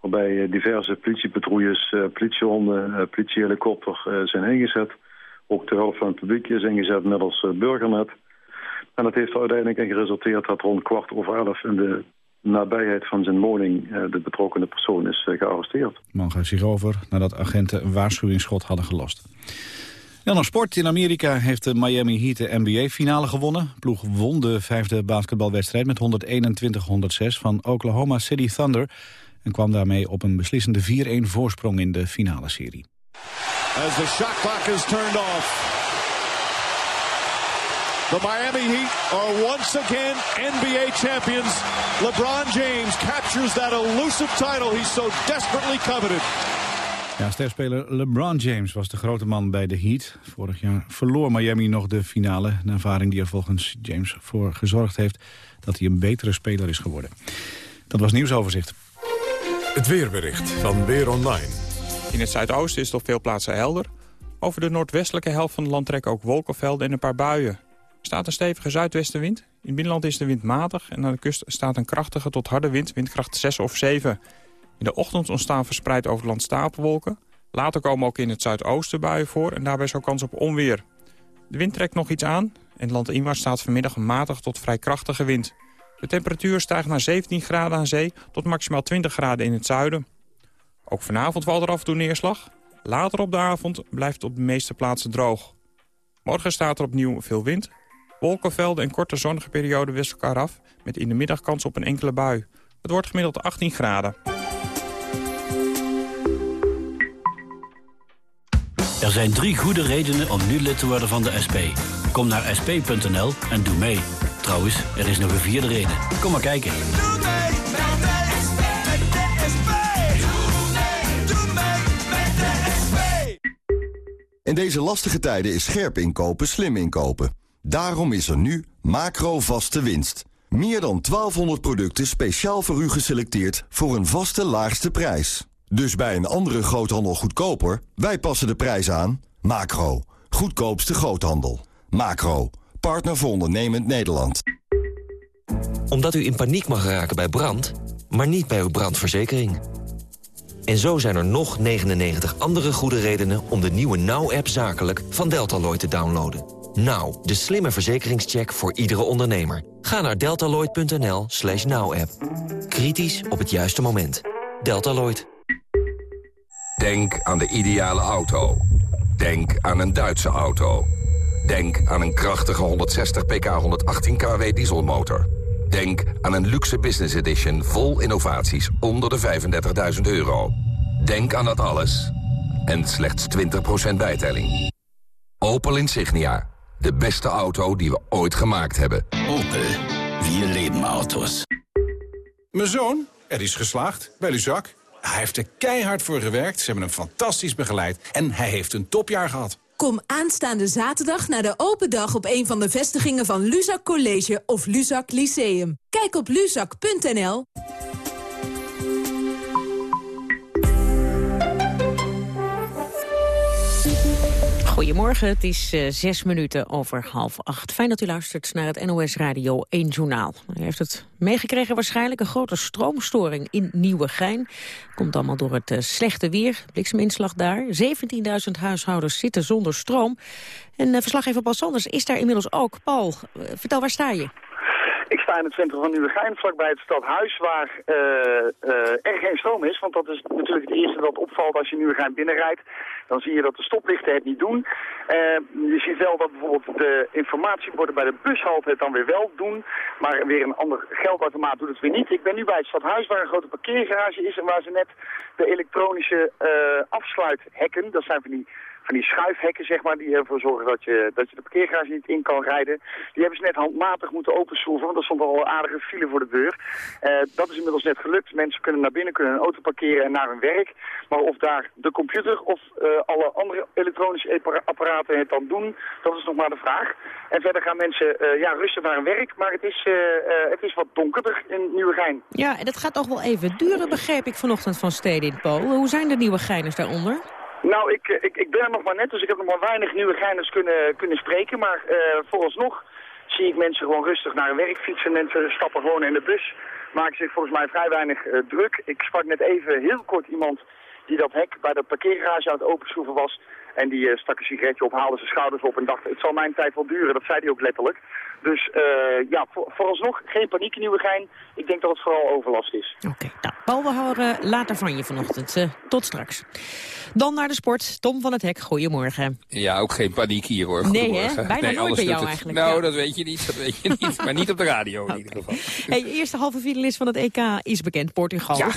waarbij diverse politiepatrouilles, politiehonden, politiehelikopter zijn ingezet. Ook de hulp van het publiek is ingezet middels burgernet. En dat heeft uiteindelijk in geresulteerd dat rond kwart over elf... in de nabijheid van zijn woning de betrokkenen persoon is gearresteerd. De man gaat zich over nadat agenten een waarschuwingsschot hadden gelost. Dan nog sport. In Amerika heeft de Miami Heat de NBA-finale gewonnen. Ploeg won de vijfde basketbalwedstrijd met 121-106 van Oklahoma City Thunder... en kwam daarmee op een beslissende 4-1 voorsprong in de finale serie. As the shot clock is turned off. The Miami Heat are once again NBA champions. LeBron James captures that elusive title he so desperately coveted. Ja, sterspeler LeBron James was de grote man bij de Heat. Vorig jaar verloor Miami nog de finale. Een ervaring die er volgens James voor gezorgd heeft... dat hij een betere speler is geworden. Dat was nieuwsoverzicht. Het weerbericht van Weer Online. In het zuidoosten is het op veel plaatsen helder. Over de noordwestelijke helft van het land trekken ook wolkenvelden en een paar buien. Staat een stevige zuidwestenwind. In binnenland is de wind matig en aan de kust staat een krachtige tot harde wind, windkracht 6 of 7. In de ochtend ontstaan verspreid over het land stapelwolken. Later komen ook in het zuidoosten buien voor en daarbij ook kans op onweer. De wind trekt nog iets aan en landinwaarts staat vanmiddag een matig tot vrij krachtige wind. De temperatuur stijgt naar 17 graden aan zee tot maximaal 20 graden in het zuiden. Ook vanavond valt er af en toe neerslag. Later op de avond blijft het op de meeste plaatsen droog. Morgen staat er opnieuw veel wind. Wolkenvelden en korte zonnige perioden wisselen elkaar af... met in de middag kans op een enkele bui. Het wordt gemiddeld 18 graden. Er zijn drie goede redenen om nu lid te worden van de SP. Kom naar sp.nl en doe mee. Trouwens, er is nog een vierde reden. Kom maar kijken. In deze lastige tijden is scherp inkopen slim inkopen. Daarom is er nu macro vaste winst. Meer dan 1200 producten speciaal voor u geselecteerd voor een vaste laagste prijs. Dus bij een andere groothandel goedkoper, wij passen de prijs aan. Macro, goedkoopste groothandel. Macro, partner voor ondernemend Nederland. Omdat u in paniek mag raken bij brand, maar niet bij uw brandverzekering. En zo zijn er nog 99 andere goede redenen om de nieuwe Now-app zakelijk van Deltaloid te downloaden. Now, de slimme verzekeringscheck voor iedere ondernemer. Ga naar deltaloid.nl slash now-app. Kritisch op het juiste moment. Deltaloid. Denk aan de ideale auto. Denk aan een Duitse auto. Denk aan een krachtige 160 pk 118 kW dieselmotor. Denk aan een luxe business edition vol innovaties onder de 35.000 euro. Denk aan dat alles. En slechts 20% bijtelling. Opel Insignia. De beste auto die we ooit gemaakt hebben. Opel. Vier leven auto's. Mijn zoon, er is geslaagd bij Luzak. Hij heeft er keihard voor gewerkt. Ze hebben hem fantastisch begeleid. En hij heeft een topjaar gehad. Kom aanstaande zaterdag naar de open dag op een van de vestigingen van Luzak College of Luzak Lyceum. Kijk op luzak.nl. Goedemorgen, het is uh, zes minuten over half acht. Fijn dat u luistert naar het NOS Radio 1 Journaal. U heeft het meegekregen waarschijnlijk een grote stroomstoring in Nieuwegein. Komt allemaal door het uh, slechte weer, blikseminslag daar. 17.000 huishoudens zitten zonder stroom. En uh, verslaggever Paul Sanders is daar inmiddels ook. Paul, vertel, waar sta je? Ik sta in het centrum van Nieuwegein, vlakbij het stadhuis, waar uh, uh, er geen stroom is. Want dat is natuurlijk het eerste dat opvalt als je Nieuwegein binnenrijdt. Dan zie je dat de stoplichten het niet doen. Uh, je ziet wel dat bijvoorbeeld de informatieborden bij de bushalte het dan weer wel doen. Maar weer een ander geldautomaat doet het weer niet. Ik ben nu bij het stadhuis waar een grote parkeergarage is en waar ze net de elektronische afsluithekken, dat zijn van die van die schuifhekken, zeg maar, die ervoor zorgen dat je, dat je de parkeergarage niet in kan rijden. Die hebben ze net handmatig moeten openschroeven, want er stond al een aardige file voor de deur. Uh, dat is inmiddels net gelukt. Mensen kunnen naar binnen, kunnen een auto parkeren en naar hun werk. Maar of daar de computer of uh, alle andere elektronische apparaten het dan doen, dat is nog maar de vraag. En verder gaan mensen uh, ja, rustig naar hun werk, maar het is, het is wat donkerder in Nieuwegein. Ja, en dat gaat toch wel even duren, begreep ik vanochtend van Polen. Hoe zijn de Nieuwegeiners daaronder? Nou, ik, ik, ik ben er nog maar net, dus ik heb nog maar weinig nieuwe geiners kunnen, kunnen spreken. Maar uh, vooralsnog zie ik mensen gewoon rustig naar hun werk fietsen. Mensen stappen gewoon in de bus, maken zich volgens mij vrij weinig uh, druk. Ik sprak net even heel kort iemand die dat hek bij de parkeergarage aan het openschroeven was. En die stak een sigaretje op, haalde zijn schouders op en dacht, het zal mijn tijd wel duren. Dat zei hij ook letterlijk. Dus uh, ja, voor, vooralsnog geen paniek in Nieuwegein. Ik denk dat het vooral overlast is. Oké, okay, nou, Paul, we horen later van je vanochtend. Uh, tot straks. Dan naar de sport. Tom van het Hek, goedemorgen. Ja, ook geen paniek hier hoor. Nee, hè? Bijna nee, nooit bij jou het... eigenlijk. Nou, ja. dat weet je niet, dat weet je niet. maar niet op de radio in ieder geval. Hey, eerste halve finalist van het EK is bekend, Portugal. Ja,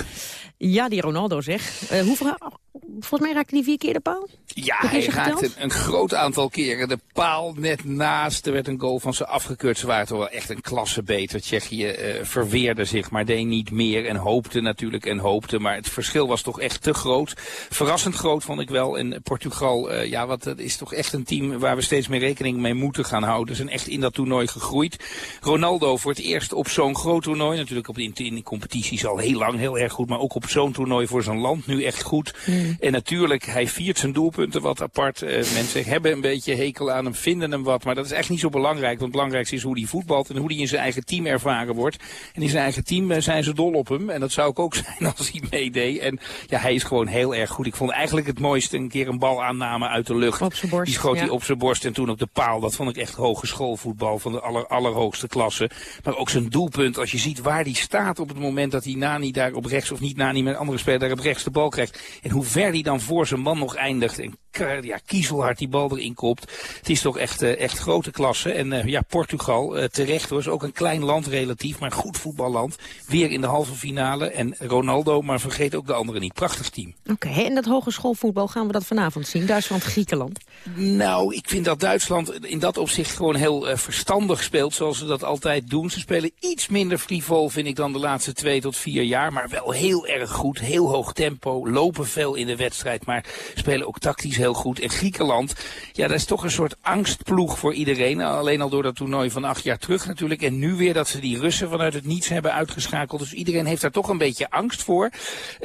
ja die Ronaldo zeg. Uh, hoeveel, volgens mij raakte hij vier keer de paal? Ja, hij raakte een, een, groot aantal keren de paal net naast. Er werd een goal van ze afgekeurd. Ze waren toch wel echt een klasse beter. Tsjechië uh, verweerde zich, maar deed niet meer. En hoopte natuurlijk en hoopte. Maar het verschil was toch echt te groot. Verrassend groot vond ik wel. En Portugal, uh, ja, wat, dat is toch echt een team waar we steeds meer rekening mee moeten gaan houden. Ze zijn echt in dat toernooi gegroeid. Ronaldo voor het eerst op zo'n groot toernooi. Natuurlijk op de, in de competities al heel lang heel erg goed. Maar ook op zo'n toernooi voor zijn land nu echt goed. Mm. En natuurlijk, hij viert zijn doelpunt. doelpunten wat apart. Uh, mensen hebben een beetje hekel aan hem, vinden hem wat. Maar dat is echt niet zo belangrijk. Want het belangrijkste is hoe hij voetbalt en hoe hij in zijn eigen team ervaren wordt. En in zijn eigen team zijn ze dol op hem. En dat zou ik ook zijn als hij meedeed. En ja, hij is gewoon heel erg goed. Ik vond eigenlijk het mooiste een keer een bal aanname uit de lucht. Op zijn borst. Die schoot hij op zijn borst en toen op de paal. Dat vond ik echt hogeschoolvoetbal van de aller, allerhoogste klasse. Maar ook zijn doelpunt, als je ziet waar hij staat op het moment dat hij Nani daar op rechts of niet Nani met een andere speler daar op rechts de bal krijgt. En hoe ver hij dan voor zijn man nog eindigt. En ja, kiezelhard die bal erin kopt. Het is toch echt, uh, echt grote klasse. En uh, ja, Portugal, uh, terecht hoor, is ook een klein land relatief, maar een goed voetballand. Weer in de halve finale. En Ronaldo, maar vergeet ook de anderen niet. Prachtig team. Oké, okay, en dat hogeschoolvoetbal gaan we dat vanavond zien? Duitsland-Griekenland? Nou, ik vind dat Duitsland in dat opzicht gewoon heel verstandig speelt, zoals ze dat altijd doen. Ze spelen iets minder frivol, vind ik, dan de laatste twee tot vier jaar. Maar wel heel erg goed, heel hoog tempo, lopen veel in de wedstrijd, maar spelen ook tactisch heel goed. En Griekenland, ja, dat is toch een soort angstploeg voor iedereen. Alleen al door dat toernooi van acht jaar terug natuurlijk. En nu weer dat ze die Russen vanuit het niets hebben uitgeschakeld. Dus iedereen heeft daar toch een beetje angst voor.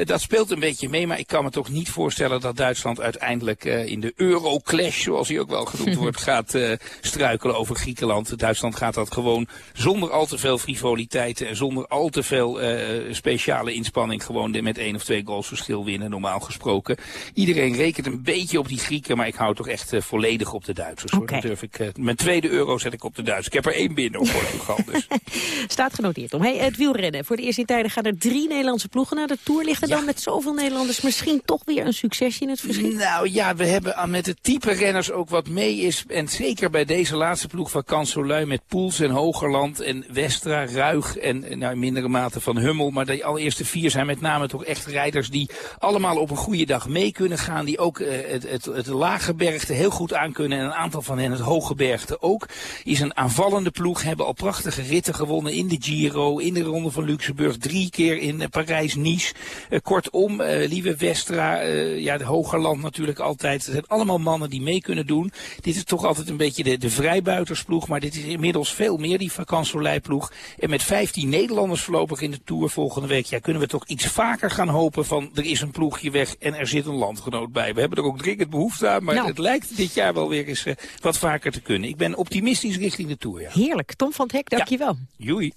dat speelt een beetje mee, maar ik kan me toch niet voorstellen dat Duitsland uiteindelijk uh, in de Euroclash, zoals hij ook wel genoemd wordt, gaat uh, struikelen over Griekenland. Duitsland gaat dat gewoon zonder al te veel frivoliteiten en zonder al te veel uh, speciale inspanning gewoon met één of twee goals verschil winnen, normaal gesproken. Iedereen rekent een beetje op die Grieken, maar ik hou toch echt uh, volledig op de Duitsers. Okay. Dan durf ik, uh, mijn tweede euro zet ik op de Duitsers. Ik heb er één binnen op Portugal. Dus. Staat genoteerd om. Hey, het wielrennen. Voor de eerste tijden gaan er drie Nederlandse ploegen naar de Tour. Ligt er ja. dan met zoveel Nederlanders misschien toch weer een succesje in het verschil? Nou ja, we hebben met het type renners ook wat mee is. En zeker bij deze laatste ploeg van Kansolui met Poels en Hogerland en Westra, Ruig en nou, in mindere mate van Hummel. Maar de allereerste vier zijn met name toch echt rijders die allemaal op een goede dag mee kunnen gaan. Die ook het, het, het laaggebergte heel goed aankunnen. En een aantal van hen het hooggebergte ook. Is een aanvallende ploeg. Hebben al prachtige ritten gewonnen in de Giro. In de Ronde van Luxemburg. Drie keer in uh, Parijs-Nice. Uh, kortom, uh, Lieve Westra. ja, de Hogerland natuurlijk altijd. Het zijn allemaal mannen die mee kunnen doen. Dit is toch altijd een beetje de, de vrijbuitersploeg. Maar dit is inmiddels veel meer die vakansoleiploeg. En met 15 Nederlanders voorlopig in de Tour volgende week. Ja, kunnen we toch iets vaker gaan hopen van er is een ploegje weg en er zit een landgenoot bij. We hebben er ook dringend behoefte aan, maar nou. het lijkt dit jaar wel weer eens uh, wat vaker te kunnen. Ik ben optimistisch richting de Tour. Ja. Heerlijk. Tom van het Hek, dankjewel. Ja. Joei.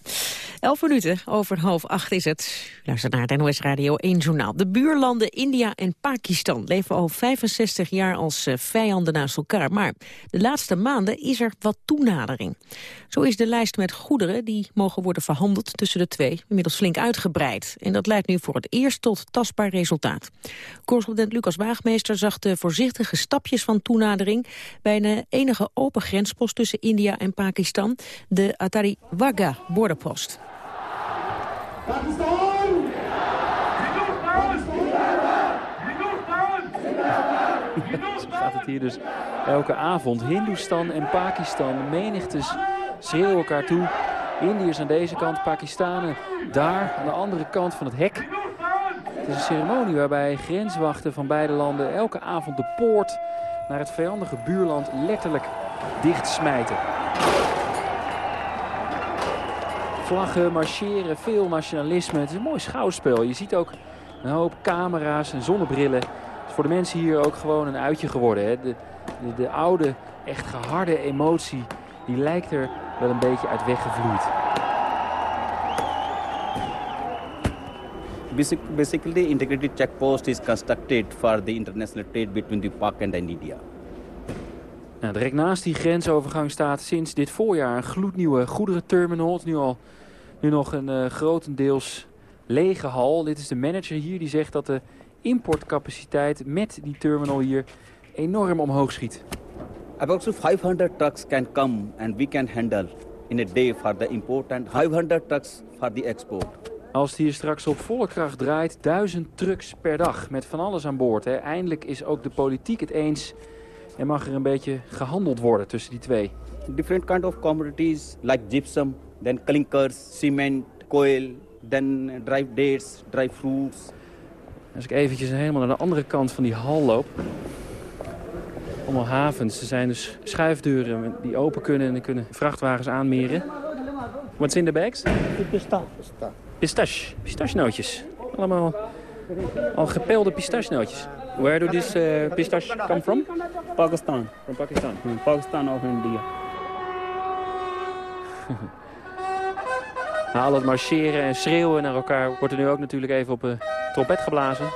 Elf minuten over half acht is het. Luister naar het NOS Radio 1 Journaal. De buurlanden India en Pakistan leven al 65 jaar als uh, vijanden naast elkaar. Maar de laatste maanden is er wat toenadering. Zo is de lijst met goederen die mogen worden verhandeld tussen de twee inmiddels flink uitgebreid. En dat leidt nu voor het eerst tot tastbaar resultaat. Correspondent Lucas Waagmeester zag de voorzichtige stapjes van toenadering bij een enige open grenspost tussen India en Pakistan, de Atari Wagga borderpost. Zo gaat het hier dus elke avond. Hindustan en Pakistan, menigtes schreeuwen elkaar toe. Indiërs aan deze kant, Pakistanen daar aan de andere kant van het hek. Het is een ceremonie waarbij grenswachten van beide landen elke avond de poort naar het vijandige buurland letterlijk dichtsmijten. Vlaggen, marcheren, veel nationalisme. Het is een mooi schouwspel. Je ziet ook een hoop camera's en zonnebrillen. Het is voor de mensen hier ook gewoon een uitje geworden. Hè? De, de, de oude, echt geharde emotie, die lijkt er wel een beetje uit weggevloeid. Basically, integrated checkpost is constructed for the international trade between the Pak and India. Nou, direct naast die grensovergang staat sinds dit voorjaar een gloednieuwe goederenterminal. Het is nu, al, nu nog een uh, grotendeels lege hal. Dit is de manager hier die zegt dat de importcapaciteit met die terminal hier enorm omhoog schiet. About 500 trucks can come and we can handle in a day for the import and 500 trucks for the export. Als het hier straks op volle kracht draait, duizend trucks per dag met van alles aan boord. Hè. Eindelijk is ook de politiek het eens en mag er een beetje gehandeld worden tussen die twee. Different kind of commodities like gypsum, then clinkers, cement, coal, then dry dates, dry fruits. Als ik eventjes helemaal naar de andere kant van die hal loop. Allemaal havens. Er zijn dus schuifdeuren die open kunnen en dan kunnen vrachtwagens aanmeren. What's in the bags? Pistache. Pistache. Pistachenootjes. Allemaal al gepelde pistachenootjes. Where do this uh, pistache come from? Pakistan. From Pakistan. Hmm, Pakistan of India. Na al het marcheren en schreeuwen naar elkaar wordt er nu ook natuurlijk even op een trompet geblazen.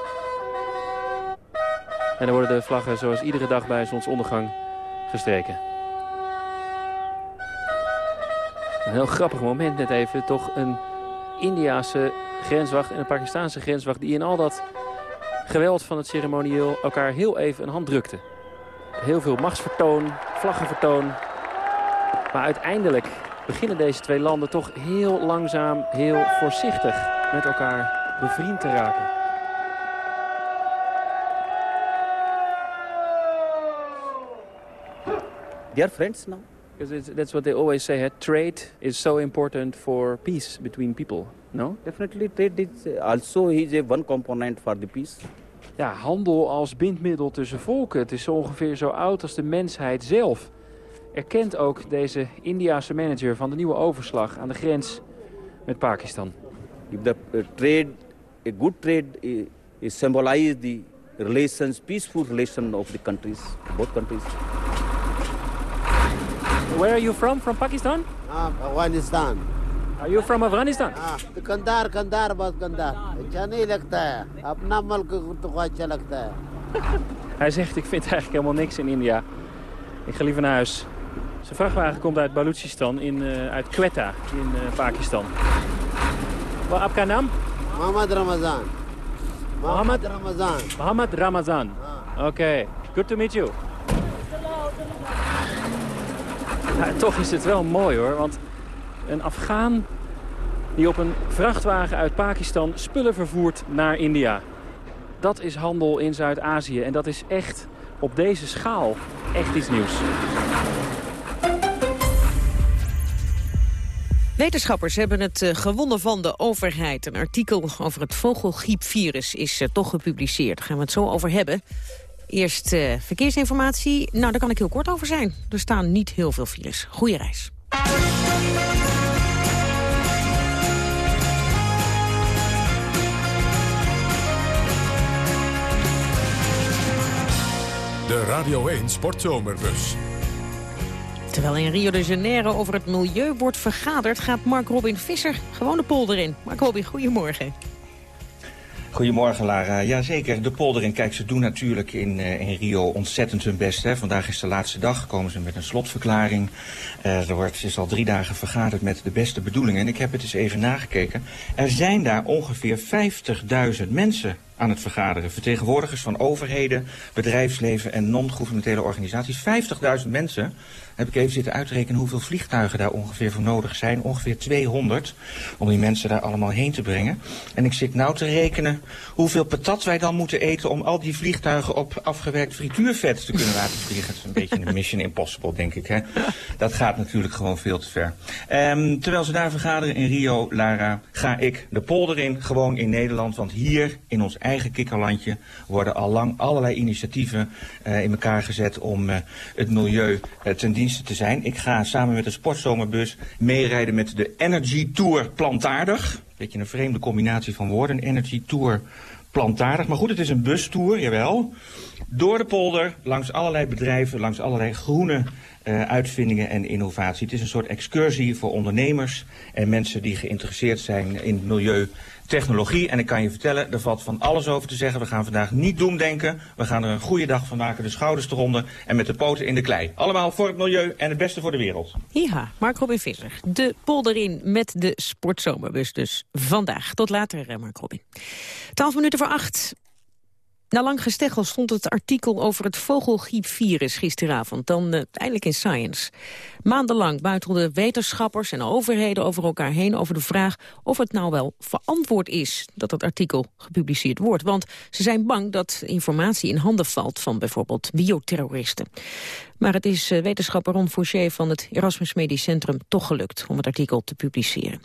En dan worden de vlaggen zoals iedere dag bij zonsondergang gestreken. Een heel grappig moment net even. Toch een Indiase grenswacht en een Pakistaanse grenswacht... die in al dat geweld van het ceremonieel elkaar heel even een hand drukten. Heel veel machtsvertoon, vlaggenvertoon. Maar uiteindelijk beginnen deze twee landen toch heel langzaam, heel voorzichtig met elkaar bevriend te raken. Are friends now. Because that's what they always say, hè? trade is so important for peace between people, no? Definitely trade is also is a one component for the peace. Ja, handel als bindmiddel tussen volken. Het is zo ongeveer zo oud als de mensheid zelf. Erkent ook deze Indiase manager van de nieuwe overslag aan de grens met Pakistan. If the uh, trade, a good trade is, is symbolize the relations, peaceful relation of the countries, both countries. Where are you from? From Pakistan? Afghanistan Are you from Afghanistan? दुकानदार कंदार बहुत कंदार अच्छा नहीं लगता है अपना मुल्क तो को अच्छा लगता है Hij zegt, ik vind eigenlijk helemaal niks in India. Ik ga liever naar huis. Zijn vrachtwagen komt uit Balochistan, in, uh, uit Quetta in uh, Pakistan. Wat आपका नाम? मोहम्मद Ramzan Mohammed Ramazan. Mohammed Ramazan. Oké, okay. good to meet you. Ja, toch is het wel mooi hoor, want een Afghaan die op een vrachtwagen uit Pakistan spullen vervoert naar India. Dat is handel in Zuid-Azië en dat is echt op deze schaal echt iets nieuws. Wetenschappers hebben het uh, gewonnen van de overheid. Een artikel over het vogelgriepvirus is uh, toch gepubliceerd. Daar gaan we het zo over hebben. Eerst uh, verkeersinformatie. Nou, daar kan ik heel kort over zijn. Er staan niet heel veel files. Goeie reis. De Radio 1 Sportzomerbus. Terwijl in Rio de Janeiro over het milieu wordt vergaderd... gaat Mark Robin Visser gewoon de polder in. Mark Robin, goedemorgen. Goedemorgen Lara. Jazeker, de polder in. Kijk, ze doen natuurlijk in, uh, in Rio ontzettend hun best. Hè. Vandaag is de laatste dag, komen ze met een slotverklaring. Uh, er wordt, is al drie dagen vergaderd met de beste bedoelingen. En ik heb het eens even nagekeken. Er zijn daar ongeveer 50.000 mensen aan het vergaderen. Vertegenwoordigers van overheden, bedrijfsleven en non-governementele organisaties. 50.000 mensen. Heb ik even zitten uitrekenen hoeveel vliegtuigen daar ongeveer voor nodig zijn. Ongeveer 200 om die mensen daar allemaal heen te brengen. En ik zit nou te rekenen hoeveel patat wij dan moeten eten... om al die vliegtuigen op afgewerkt frituurvet te kunnen laten vliegen. Het is een beetje een mission impossible, denk ik. Hè? Dat gaat natuurlijk gewoon veel te ver. Um, terwijl ze daar vergaderen in Rio, Lara, ga ik de polder in, gewoon in Nederland. Want hier in ons kikkerlandje worden al lang allerlei initiatieven uh, in elkaar gezet... om uh, het milieu uh, ten dienste te zijn. Ik ga samen met de sportzomerbus meerijden met de Energy Tour Plantaardig. Beetje een vreemde combinatie van woorden. Energy Tour Plantaardig. Maar goed, het is een bustour, jawel. Door de polder, langs allerlei bedrijven, langs allerlei groene uitvindingen en innovatie. Het is een soort excursie voor ondernemers en mensen die geïnteresseerd zijn in milieu technologie. En ik kan je vertellen, er valt van alles over te zeggen. We gaan vandaag niet doemdenken. We gaan er een goede dag van maken, de schouders eronder en met de poten in de klei. Allemaal voor het milieu en het beste voor de wereld. Ja, Mark Robin Visser. De polder in met de sportzomerbus dus vandaag. Tot later, Mark Robin. Twaalf minuten voor acht. Na lang gesteggel stond het artikel over het vogelgriepvirus gisteravond dan uh, eindelijk in Science. Maandenlang buitelden wetenschappers en overheden over elkaar heen over de vraag of het nou wel verantwoord is dat het artikel gepubliceerd wordt. Want ze zijn bang dat informatie in handen valt van bijvoorbeeld bioterroristen. Maar het is uh, wetenschapper Ron Fouché van het Erasmus Medisch Centrum toch gelukt om het artikel te publiceren.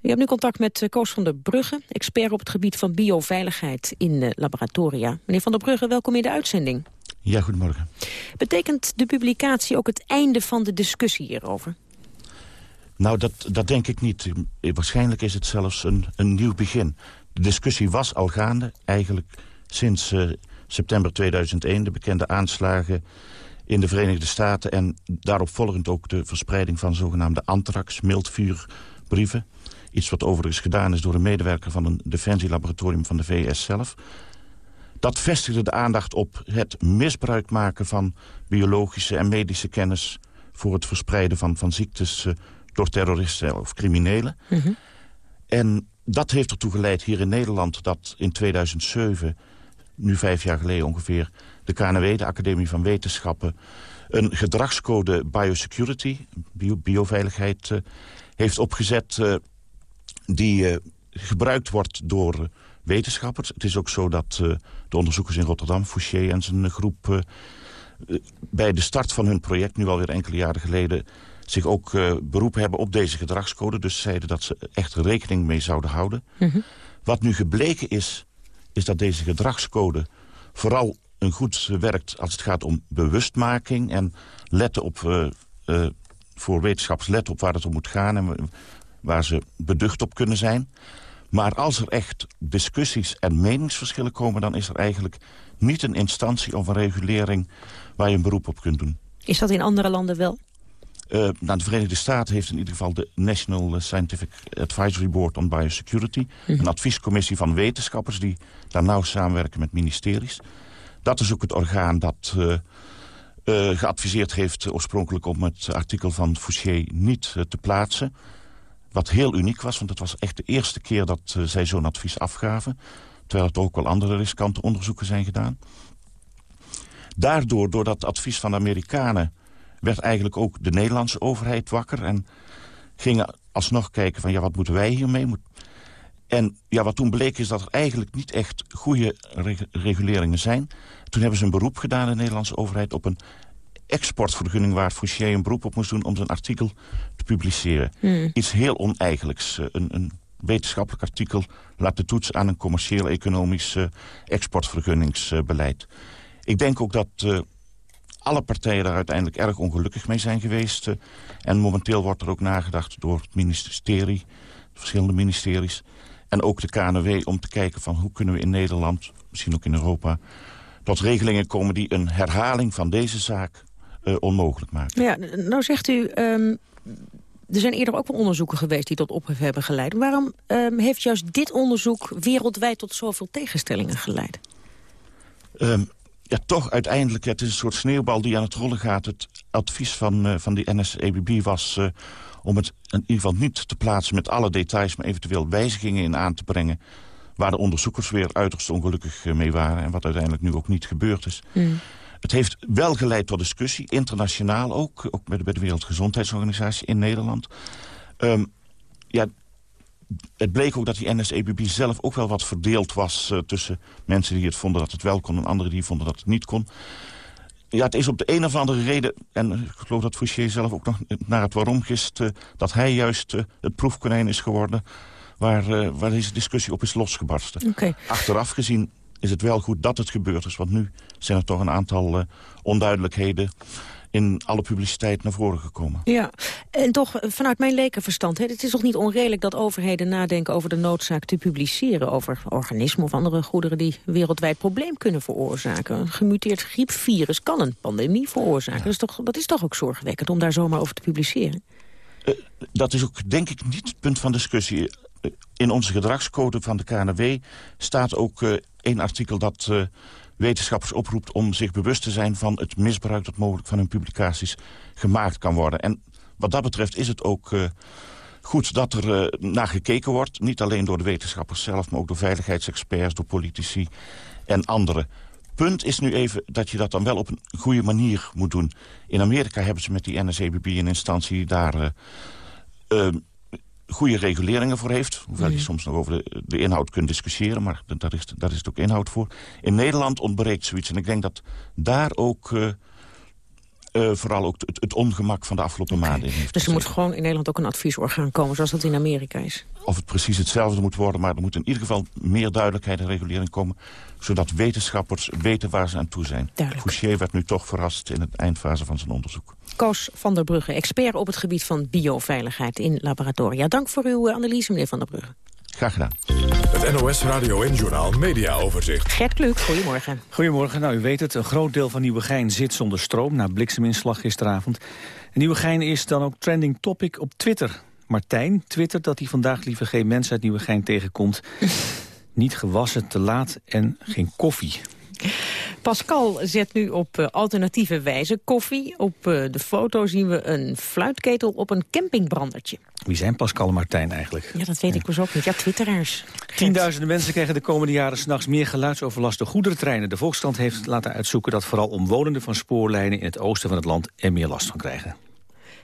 U hebt nu contact met Koos van der Brugge, expert op het gebied van bioveiligheid in uh, laboratoria. Meneer van der Brugge, welkom in de uitzending. Ja, goedemorgen. Betekent de publicatie ook het einde van de discussie hierover? Nou, dat, dat denk ik niet. Waarschijnlijk is het zelfs een, een nieuw begin. De discussie was al gaande, eigenlijk sinds, uh, september 2001, de bekende aanslagen in de Verenigde Staten... en daarop volgend ook de verspreiding van zogenaamde anthrax, mildvuurbrieven. Iets wat overigens gedaan is door een medewerker van een defensielaboratorium van de VS zelf. Dat vestigde de aandacht op het misbruik maken van biologische en medische kennis... voor het verspreiden van, van ziektes uh, door terroristen of criminelen. Mm -hmm. En dat heeft ertoe geleid hier in Nederland dat in 2007, nu vijf jaar geleden ongeveer... de KNW, de Academie van Wetenschappen, een gedragscode biosecurity, bio, bioveiligheid, uh, heeft opgezet... Uh, die uh, gebruikt wordt door wetenschappers. Het is ook zo dat de onderzoekers in Rotterdam, Fouché en zijn groep... Bij de start van hun project, nu alweer enkele jaren geleden... zich ook uh, beroepen hebben op deze gedragscode. Dus zeiden dat ze echt rekening mee zouden houden. Mm -hmm. Wat nu gebleken is, is dat deze gedragscode... vooral een goed werkt als het gaat om bewustmaking... en letten op, voor wetenschappers letten op waar het om moet gaan... en waar ze beducht op kunnen zijn. Maar als er echt discussies en meningsverschillen komen... dan is er eigenlijk niet een instantie of een regulering waar je een beroep op kunt doen. Is dat in andere landen wel? Uh, nou, de Verenigde Staten heeft in ieder geval de National Scientific Advisory Board on Biosecurity. -hmm. Een adviescommissie van wetenschappers die daar nauw samenwerken met ministeries. Dat is ook het orgaan dat uh, uh, geadviseerd heeft oorspronkelijk om het artikel van Fouché niet te plaatsen. Wat heel uniek was, want het was echt de eerste keer dat zij zo'n advies afgaven. Terwijl er ook wel andere riskante onderzoeken zijn gedaan. Daardoor, door dat advies van de Amerikanen... werd eigenlijk ook de Nederlandse overheid wakker... en gingen alsnog kijken van ja, wat moeten wij hiermee? En ja, wat toen bleek is dat er eigenlijk niet echt goede reg reguleringen zijn. Toen hebben ze een beroep gedaan, de Nederlandse overheid... op een exportvergunning waar Fouché een beroep op moest doen... om zijn artikel te publiceren. Mm. Iets heel oneigenlijks. Een, een, wetenschappelijk artikel laat de toets aan een commercieel-economisch uh, exportvergunningsbeleid. Uh, Ik denk ook dat uh, alle partijen daar uiteindelijk erg ongelukkig mee zijn geweest. en momenteel wordt er ook nagedacht door het ministerie, de verschillende ministeries... en ook de KNW om te kijken van hoe kunnen we in Nederland, misschien ook in Europa... tot regelingen komen die een herhaling van deze zaak uh, onmogelijk maken. Ja, nou zegt u, um, er zijn eerder ook wel onderzoeken geweest die tot ophef hebben geleid. Waarom um, heeft juist dit onderzoek wereldwijd tot zoveel tegenstellingen geleid? Um, ja, toch uiteindelijk, het is een soort sneeuwbal die aan het rollen gaat. Het advies van, uh, van die NSEBB was uh, om het in ieder geval niet te plaatsen met alle details... maar eventueel wijzigingen in aan te brengen waar de onderzoekers weer uiterst ongelukkig mee waren... en wat uiteindelijk nu ook niet gebeurd is. Mm. Het heeft wel geleid tot discussie, internationaal ook. Ook bij de, bij de Wereldgezondheidsorganisatie in Nederland. Um, ja, het bleek ook dat die NSEBB zelf ook wel wat verdeeld was... Uh, tussen mensen die het vonden dat het wel kon... en anderen die vonden dat het niet kon. Ja, het is op de een of andere reden... en ik geloof dat Fouché zelf ook nog naar het waarom gist... Uh, dat hij juist uh, het proefkonijn is geworden... Waar, uh, waar deze discussie op is losgebarsten. Okay. Achteraf gezien is het wel goed dat het gebeurd is. Want nu zijn er toch een aantal onduidelijkheden in alle publiciteit naar voren gekomen. Ja, en toch vanuit mijn lekenverstand... Hè, het is toch niet onredelijk dat overheden nadenken over de noodzaak te publiceren... over organismen of andere goederen die wereldwijd probleem kunnen veroorzaken. Een gemuteerd griepvirus kan een pandemie veroorzaken. Ja. Dat, is toch, dat is toch ook zorgwekkend om daar zomaar over te publiceren? Uh, dat is ook denk ik niet het punt van discussie. In onze gedragscode van de KNW staat ook uh, één artikel dat uh, wetenschappers oproept om zich bewust te zijn van het misbruik dat mogelijk van hun publicaties gemaakt kan worden. En wat dat betreft is het ook uh, goed dat er uh, naar gekeken wordt. Niet alleen door de wetenschappers zelf, maar ook door veiligheidsexperts, door politici en anderen. Punt is nu even dat je dat dan wel op een goede manier moet doen. In Amerika hebben ze met die NSABB een instantie die daar goede reguleringen voor heeft. Hoewel je soms nog over de, de inhoud kunt discussiëren, maar daar is, daar is het ook inhoud voor. In Nederland ontbreekt zoiets. En ik denk dat daar ook... Uh, uh, vooral ook het, het, ongemak van de afgelopen okay. maanden heeft Dus er moet gewoon in Nederland ook een adviesorgaan komen... zoals dat in Amerika is? Of het precies hetzelfde moet worden... maar er moet in ieder geval meer duidelijkheid en regulering komen... zodat wetenschappers weten waar ze aan toe zijn. Fouché werd nu toch verrast in het eindfase van zijn onderzoek. Koos van der Brugge, expert op het gebied van bioveiligheid in laboratoria. Dank voor uw analyse, meneer van der Brugge. Graag gedaan. Het NOS Radio en Journal Media Overzicht. Gert Kluk, goedemorgen. Goedemorgen. Nou, u weet het, een groot deel van Nieuwegein zit zonder stroom... na blikseminslag gisteravond. Nieuwegein is dan ook trending topic op Twitter. Martijn twittert dat hij vandaag liever geen mensen uit Nieuwegein tegenkomt. Niet gewassen, te laat en geen koffie. Pascal zet nu op uh, alternatieve wijze koffie. Op uh, de foto zien we een fluitketel op een campingbrandertje. Wie zijn Pascal en Martijn eigenlijk? Ja, dat weet ja. ik dus ook niet. Ja, twitteraars. Tienduizenden mensen krijgen de komende jaren s'nachts meer geluidsoverlast door goederentreinen. De Volksstand heeft laten uitzoeken dat vooral omwonenden van spoorlijnen in het oosten van het land er meer last van krijgen.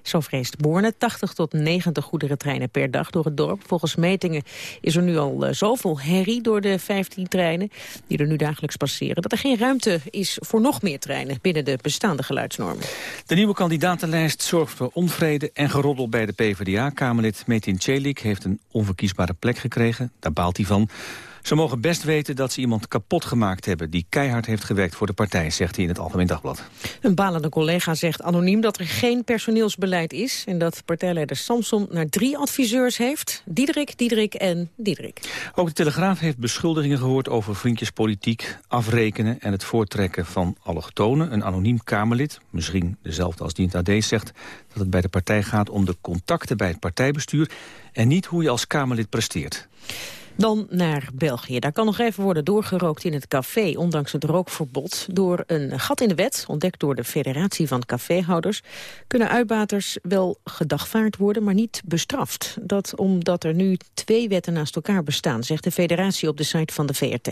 Zo vreest Borne 80 tot 90 goederentreinen per dag door het dorp. Volgens metingen is er nu al uh, zoveel herrie door de 15 treinen... die er nu dagelijks passeren... dat er geen ruimte is voor nog meer treinen binnen de bestaande geluidsnormen. De nieuwe kandidatenlijst zorgt voor onvrede en geroddel bij de PvdA. Kamerlid Metin Celik heeft een onverkiesbare plek gekregen. Daar baalt hij van. Ze mogen best weten dat ze iemand kapot gemaakt hebben... die keihard heeft gewerkt voor de partij, zegt hij in het Algemeen Dagblad. Een balende collega zegt anoniem dat er geen personeelsbeleid is... en dat partijleider Samson naar drie adviseurs heeft. Diederik, Diederik en Diederik. Ook de Telegraaf heeft beschuldigingen gehoord over vriendjespolitiek... afrekenen en het voortrekken van allochtonen. Een anoniem Kamerlid, misschien dezelfde als die in het AD zegt... dat het bij de partij gaat om de contacten bij het partijbestuur... en niet hoe je als Kamerlid presteert. Dan naar België. Daar kan nog even worden doorgerookt in het café, ondanks het rookverbod. Door een gat in de wet, ontdekt door de Federatie van Caféhouders... kunnen uitbaters wel gedagvaard worden, maar niet bestraft. Dat omdat er nu twee wetten naast elkaar bestaan, zegt de federatie op de site van de VRT.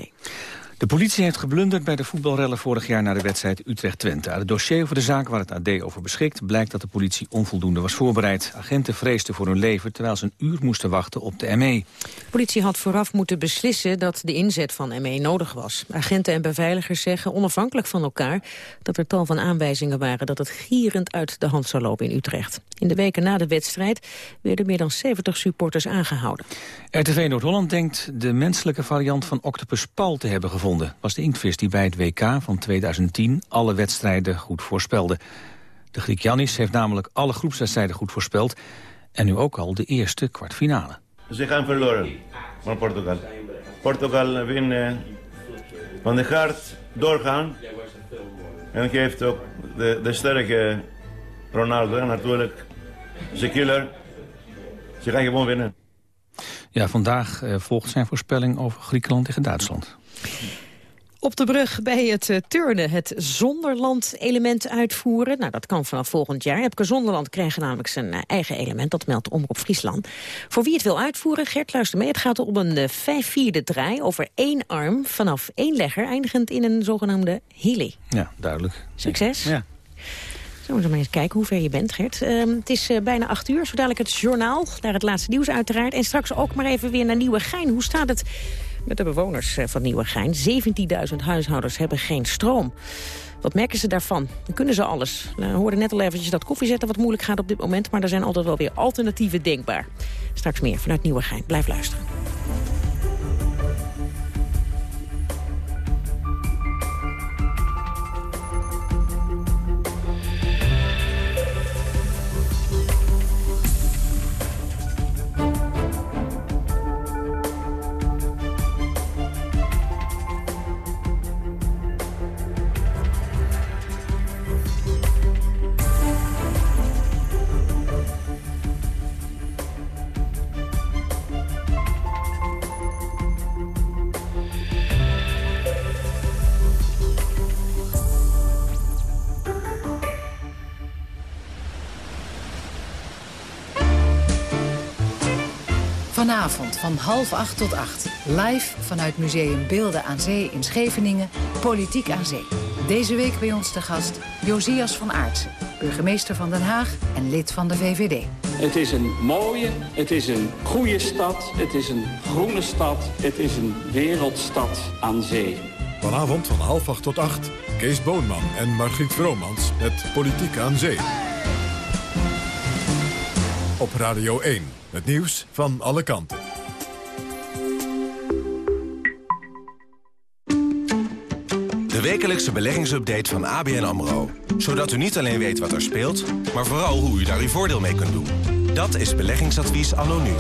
De politie heeft geblunderd bij de voetbalrellen vorig jaar... na de wedstrijd Utrecht-Twente. Uit het dossier over de zaak waar het AD over beschikt... blijkt dat de politie onvoldoende was voorbereid. Agenten vreesden voor hun leven terwijl ze een uur moesten wachten op de ME. De politie had vooraf moeten beslissen dat de inzet van ME nodig was. Agenten en beveiligers zeggen onafhankelijk van elkaar... dat er tal van aanwijzingen waren dat het gierend uit de hand zou lopen in Utrecht. In de weken na de wedstrijd werden meer dan 70 supporters aangehouden. RTV Noord-Holland denkt de menselijke variant van Octopus Paul te hebben gevonden was de inktvis die bij het WK van 2010 alle wedstrijden goed voorspelde. De Griek Jannis heeft namelijk alle groepswedstrijden goed voorspeld... en nu ook al de eerste kwartfinale. Ze gaan verloren van Portugal. Portugal winnen van de hart doorgaan. En geeft ook de, de sterke Ronaldo natuurlijk de killer. Ze gaan gewoon winnen. Ja, vandaag uh, volgt zijn voorspelling over Griekenland tegen Duitsland. Op de brug bij het uh, turnen het Zonderland-element uitvoeren. Nou, dat kan vanaf volgend jaar. Epke Zonderland krijgt namelijk zijn uh, eigen element. Dat meldt Omroep Friesland. Voor wie het wil uitvoeren, Gert, luister mee. Het gaat om een uh, vijf-vierde draai over één arm vanaf één legger... eindigend in een zogenaamde heli. Ja, duidelijk. Succes. Ja. Zullen we maar eens kijken hoe ver je bent, Gert. Uh, het is uh, bijna acht uur, zo dadelijk het journaal. Naar het laatste nieuws uiteraard. En straks ook maar even weer naar Nieuwegein. Hoe staat het met de bewoners van Nieuwegein? 17.000 huishoudens hebben geen stroom. Wat merken ze daarvan? Kunnen ze alles. We hoorden net al eventjes dat koffiezetten wat moeilijk gaat op dit moment... maar er zijn altijd wel weer alternatieven denkbaar. Straks meer vanuit Nieuwegein. Blijf luisteren. Vanavond van half acht tot acht. Live vanuit Museum Beelden aan Zee in Scheveningen. Politiek aan Zee. Deze week bij ons te gast Josias van Aartsen. Burgemeester van Den Haag en lid van de VVD. Het is een mooie, het is een goede stad, het is een groene stad, het is een wereldstad aan zee. Vanavond van half acht tot acht. Kees Boonman en Margriet Vromans met Politiek aan Zee. Op Radio 1. Het nieuws van alle kanten. De wekelijkse beleggingsupdate van ABN AMRO. Zodat u niet alleen weet wat er speelt, maar vooral hoe u daar uw voordeel mee kunt doen. Dat is beleggingsadvies anno nu.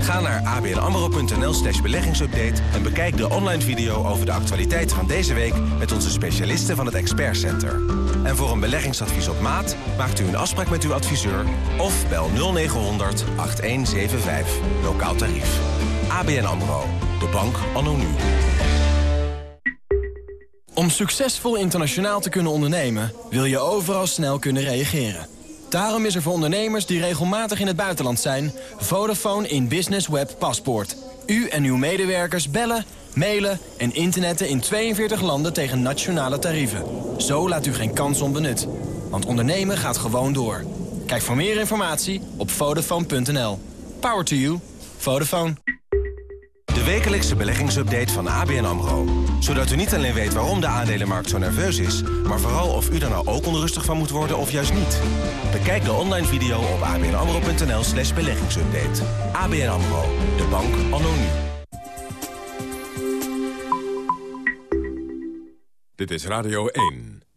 Ga naar abnamro.nl slash beleggingsupdate en bekijk de online video over de actualiteiten van deze week met onze specialisten van het Expert Center. En voor een beleggingsadvies op maat maakt u een afspraak met uw adviseur of bel 0900 8175. Lokaal tarief. ABN AMRO. De bank anno nu. Om succesvol internationaal te kunnen ondernemen... wil je overal snel kunnen reageren. Daarom is er voor ondernemers die regelmatig in het buitenland zijn... Vodafone in Business Web Paspoort. U en uw medewerkers bellen, mailen en internetten in 42 landen tegen nationale tarieven. Zo laat u geen kans onbenut. Want ondernemen gaat gewoon door. Kijk voor meer informatie op Vodafone.nl. Power to you. Vodafone. De wekelijkse beleggingsupdate van ABN AMRO. Zodat u niet alleen weet waarom de aandelenmarkt zo nerveus is... maar vooral of u er nou ook onrustig van moet worden of juist niet. Bekijk de online video op abnamro.nl slash beleggingsupdate. ABN AMRO, de bank anno Dit is Radio 1.